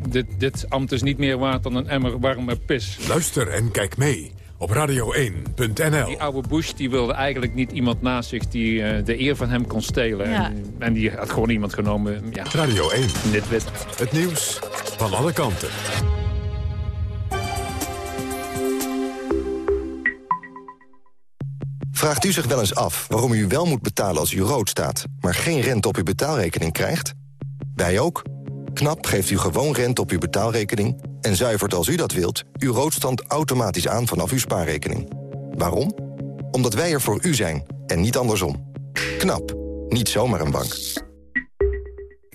dit, dit ambt is niet meer waard dan een emmer warme pis. Luister en kijk mee op radio1.nl. Die oude Bush die wilde eigenlijk niet iemand naast zich die uh, de eer van hem kon stelen. Ja. En, en, die had gewoon iemand genomen. Ja. Radio 1. Dit wet. Het nieuws van alle kanten. Vraagt u zich wel eens af waarom u wel moet betalen als u rood staat... maar geen rente op uw betaalrekening krijgt? Wij ook. KNAP geeft u gewoon rente op uw betaalrekening... en zuivert als u dat wilt uw roodstand automatisch aan vanaf uw spaarrekening. Waarom? Omdat wij er voor u zijn en niet andersom. KNAP. Niet zomaar een bank.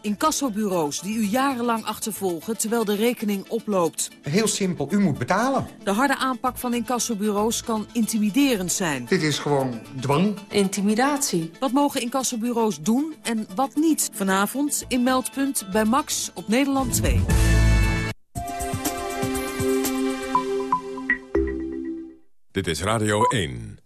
Incassobureaus die u jarenlang achtervolgen terwijl de rekening oploopt. Heel simpel, u moet betalen. De harde aanpak van incassobureaus kan intimiderend zijn. Dit is gewoon dwang. Intimidatie. Wat mogen incassobureaus doen en wat niet? Vanavond in Meldpunt bij Max op Nederland 2. Dit is Radio 1.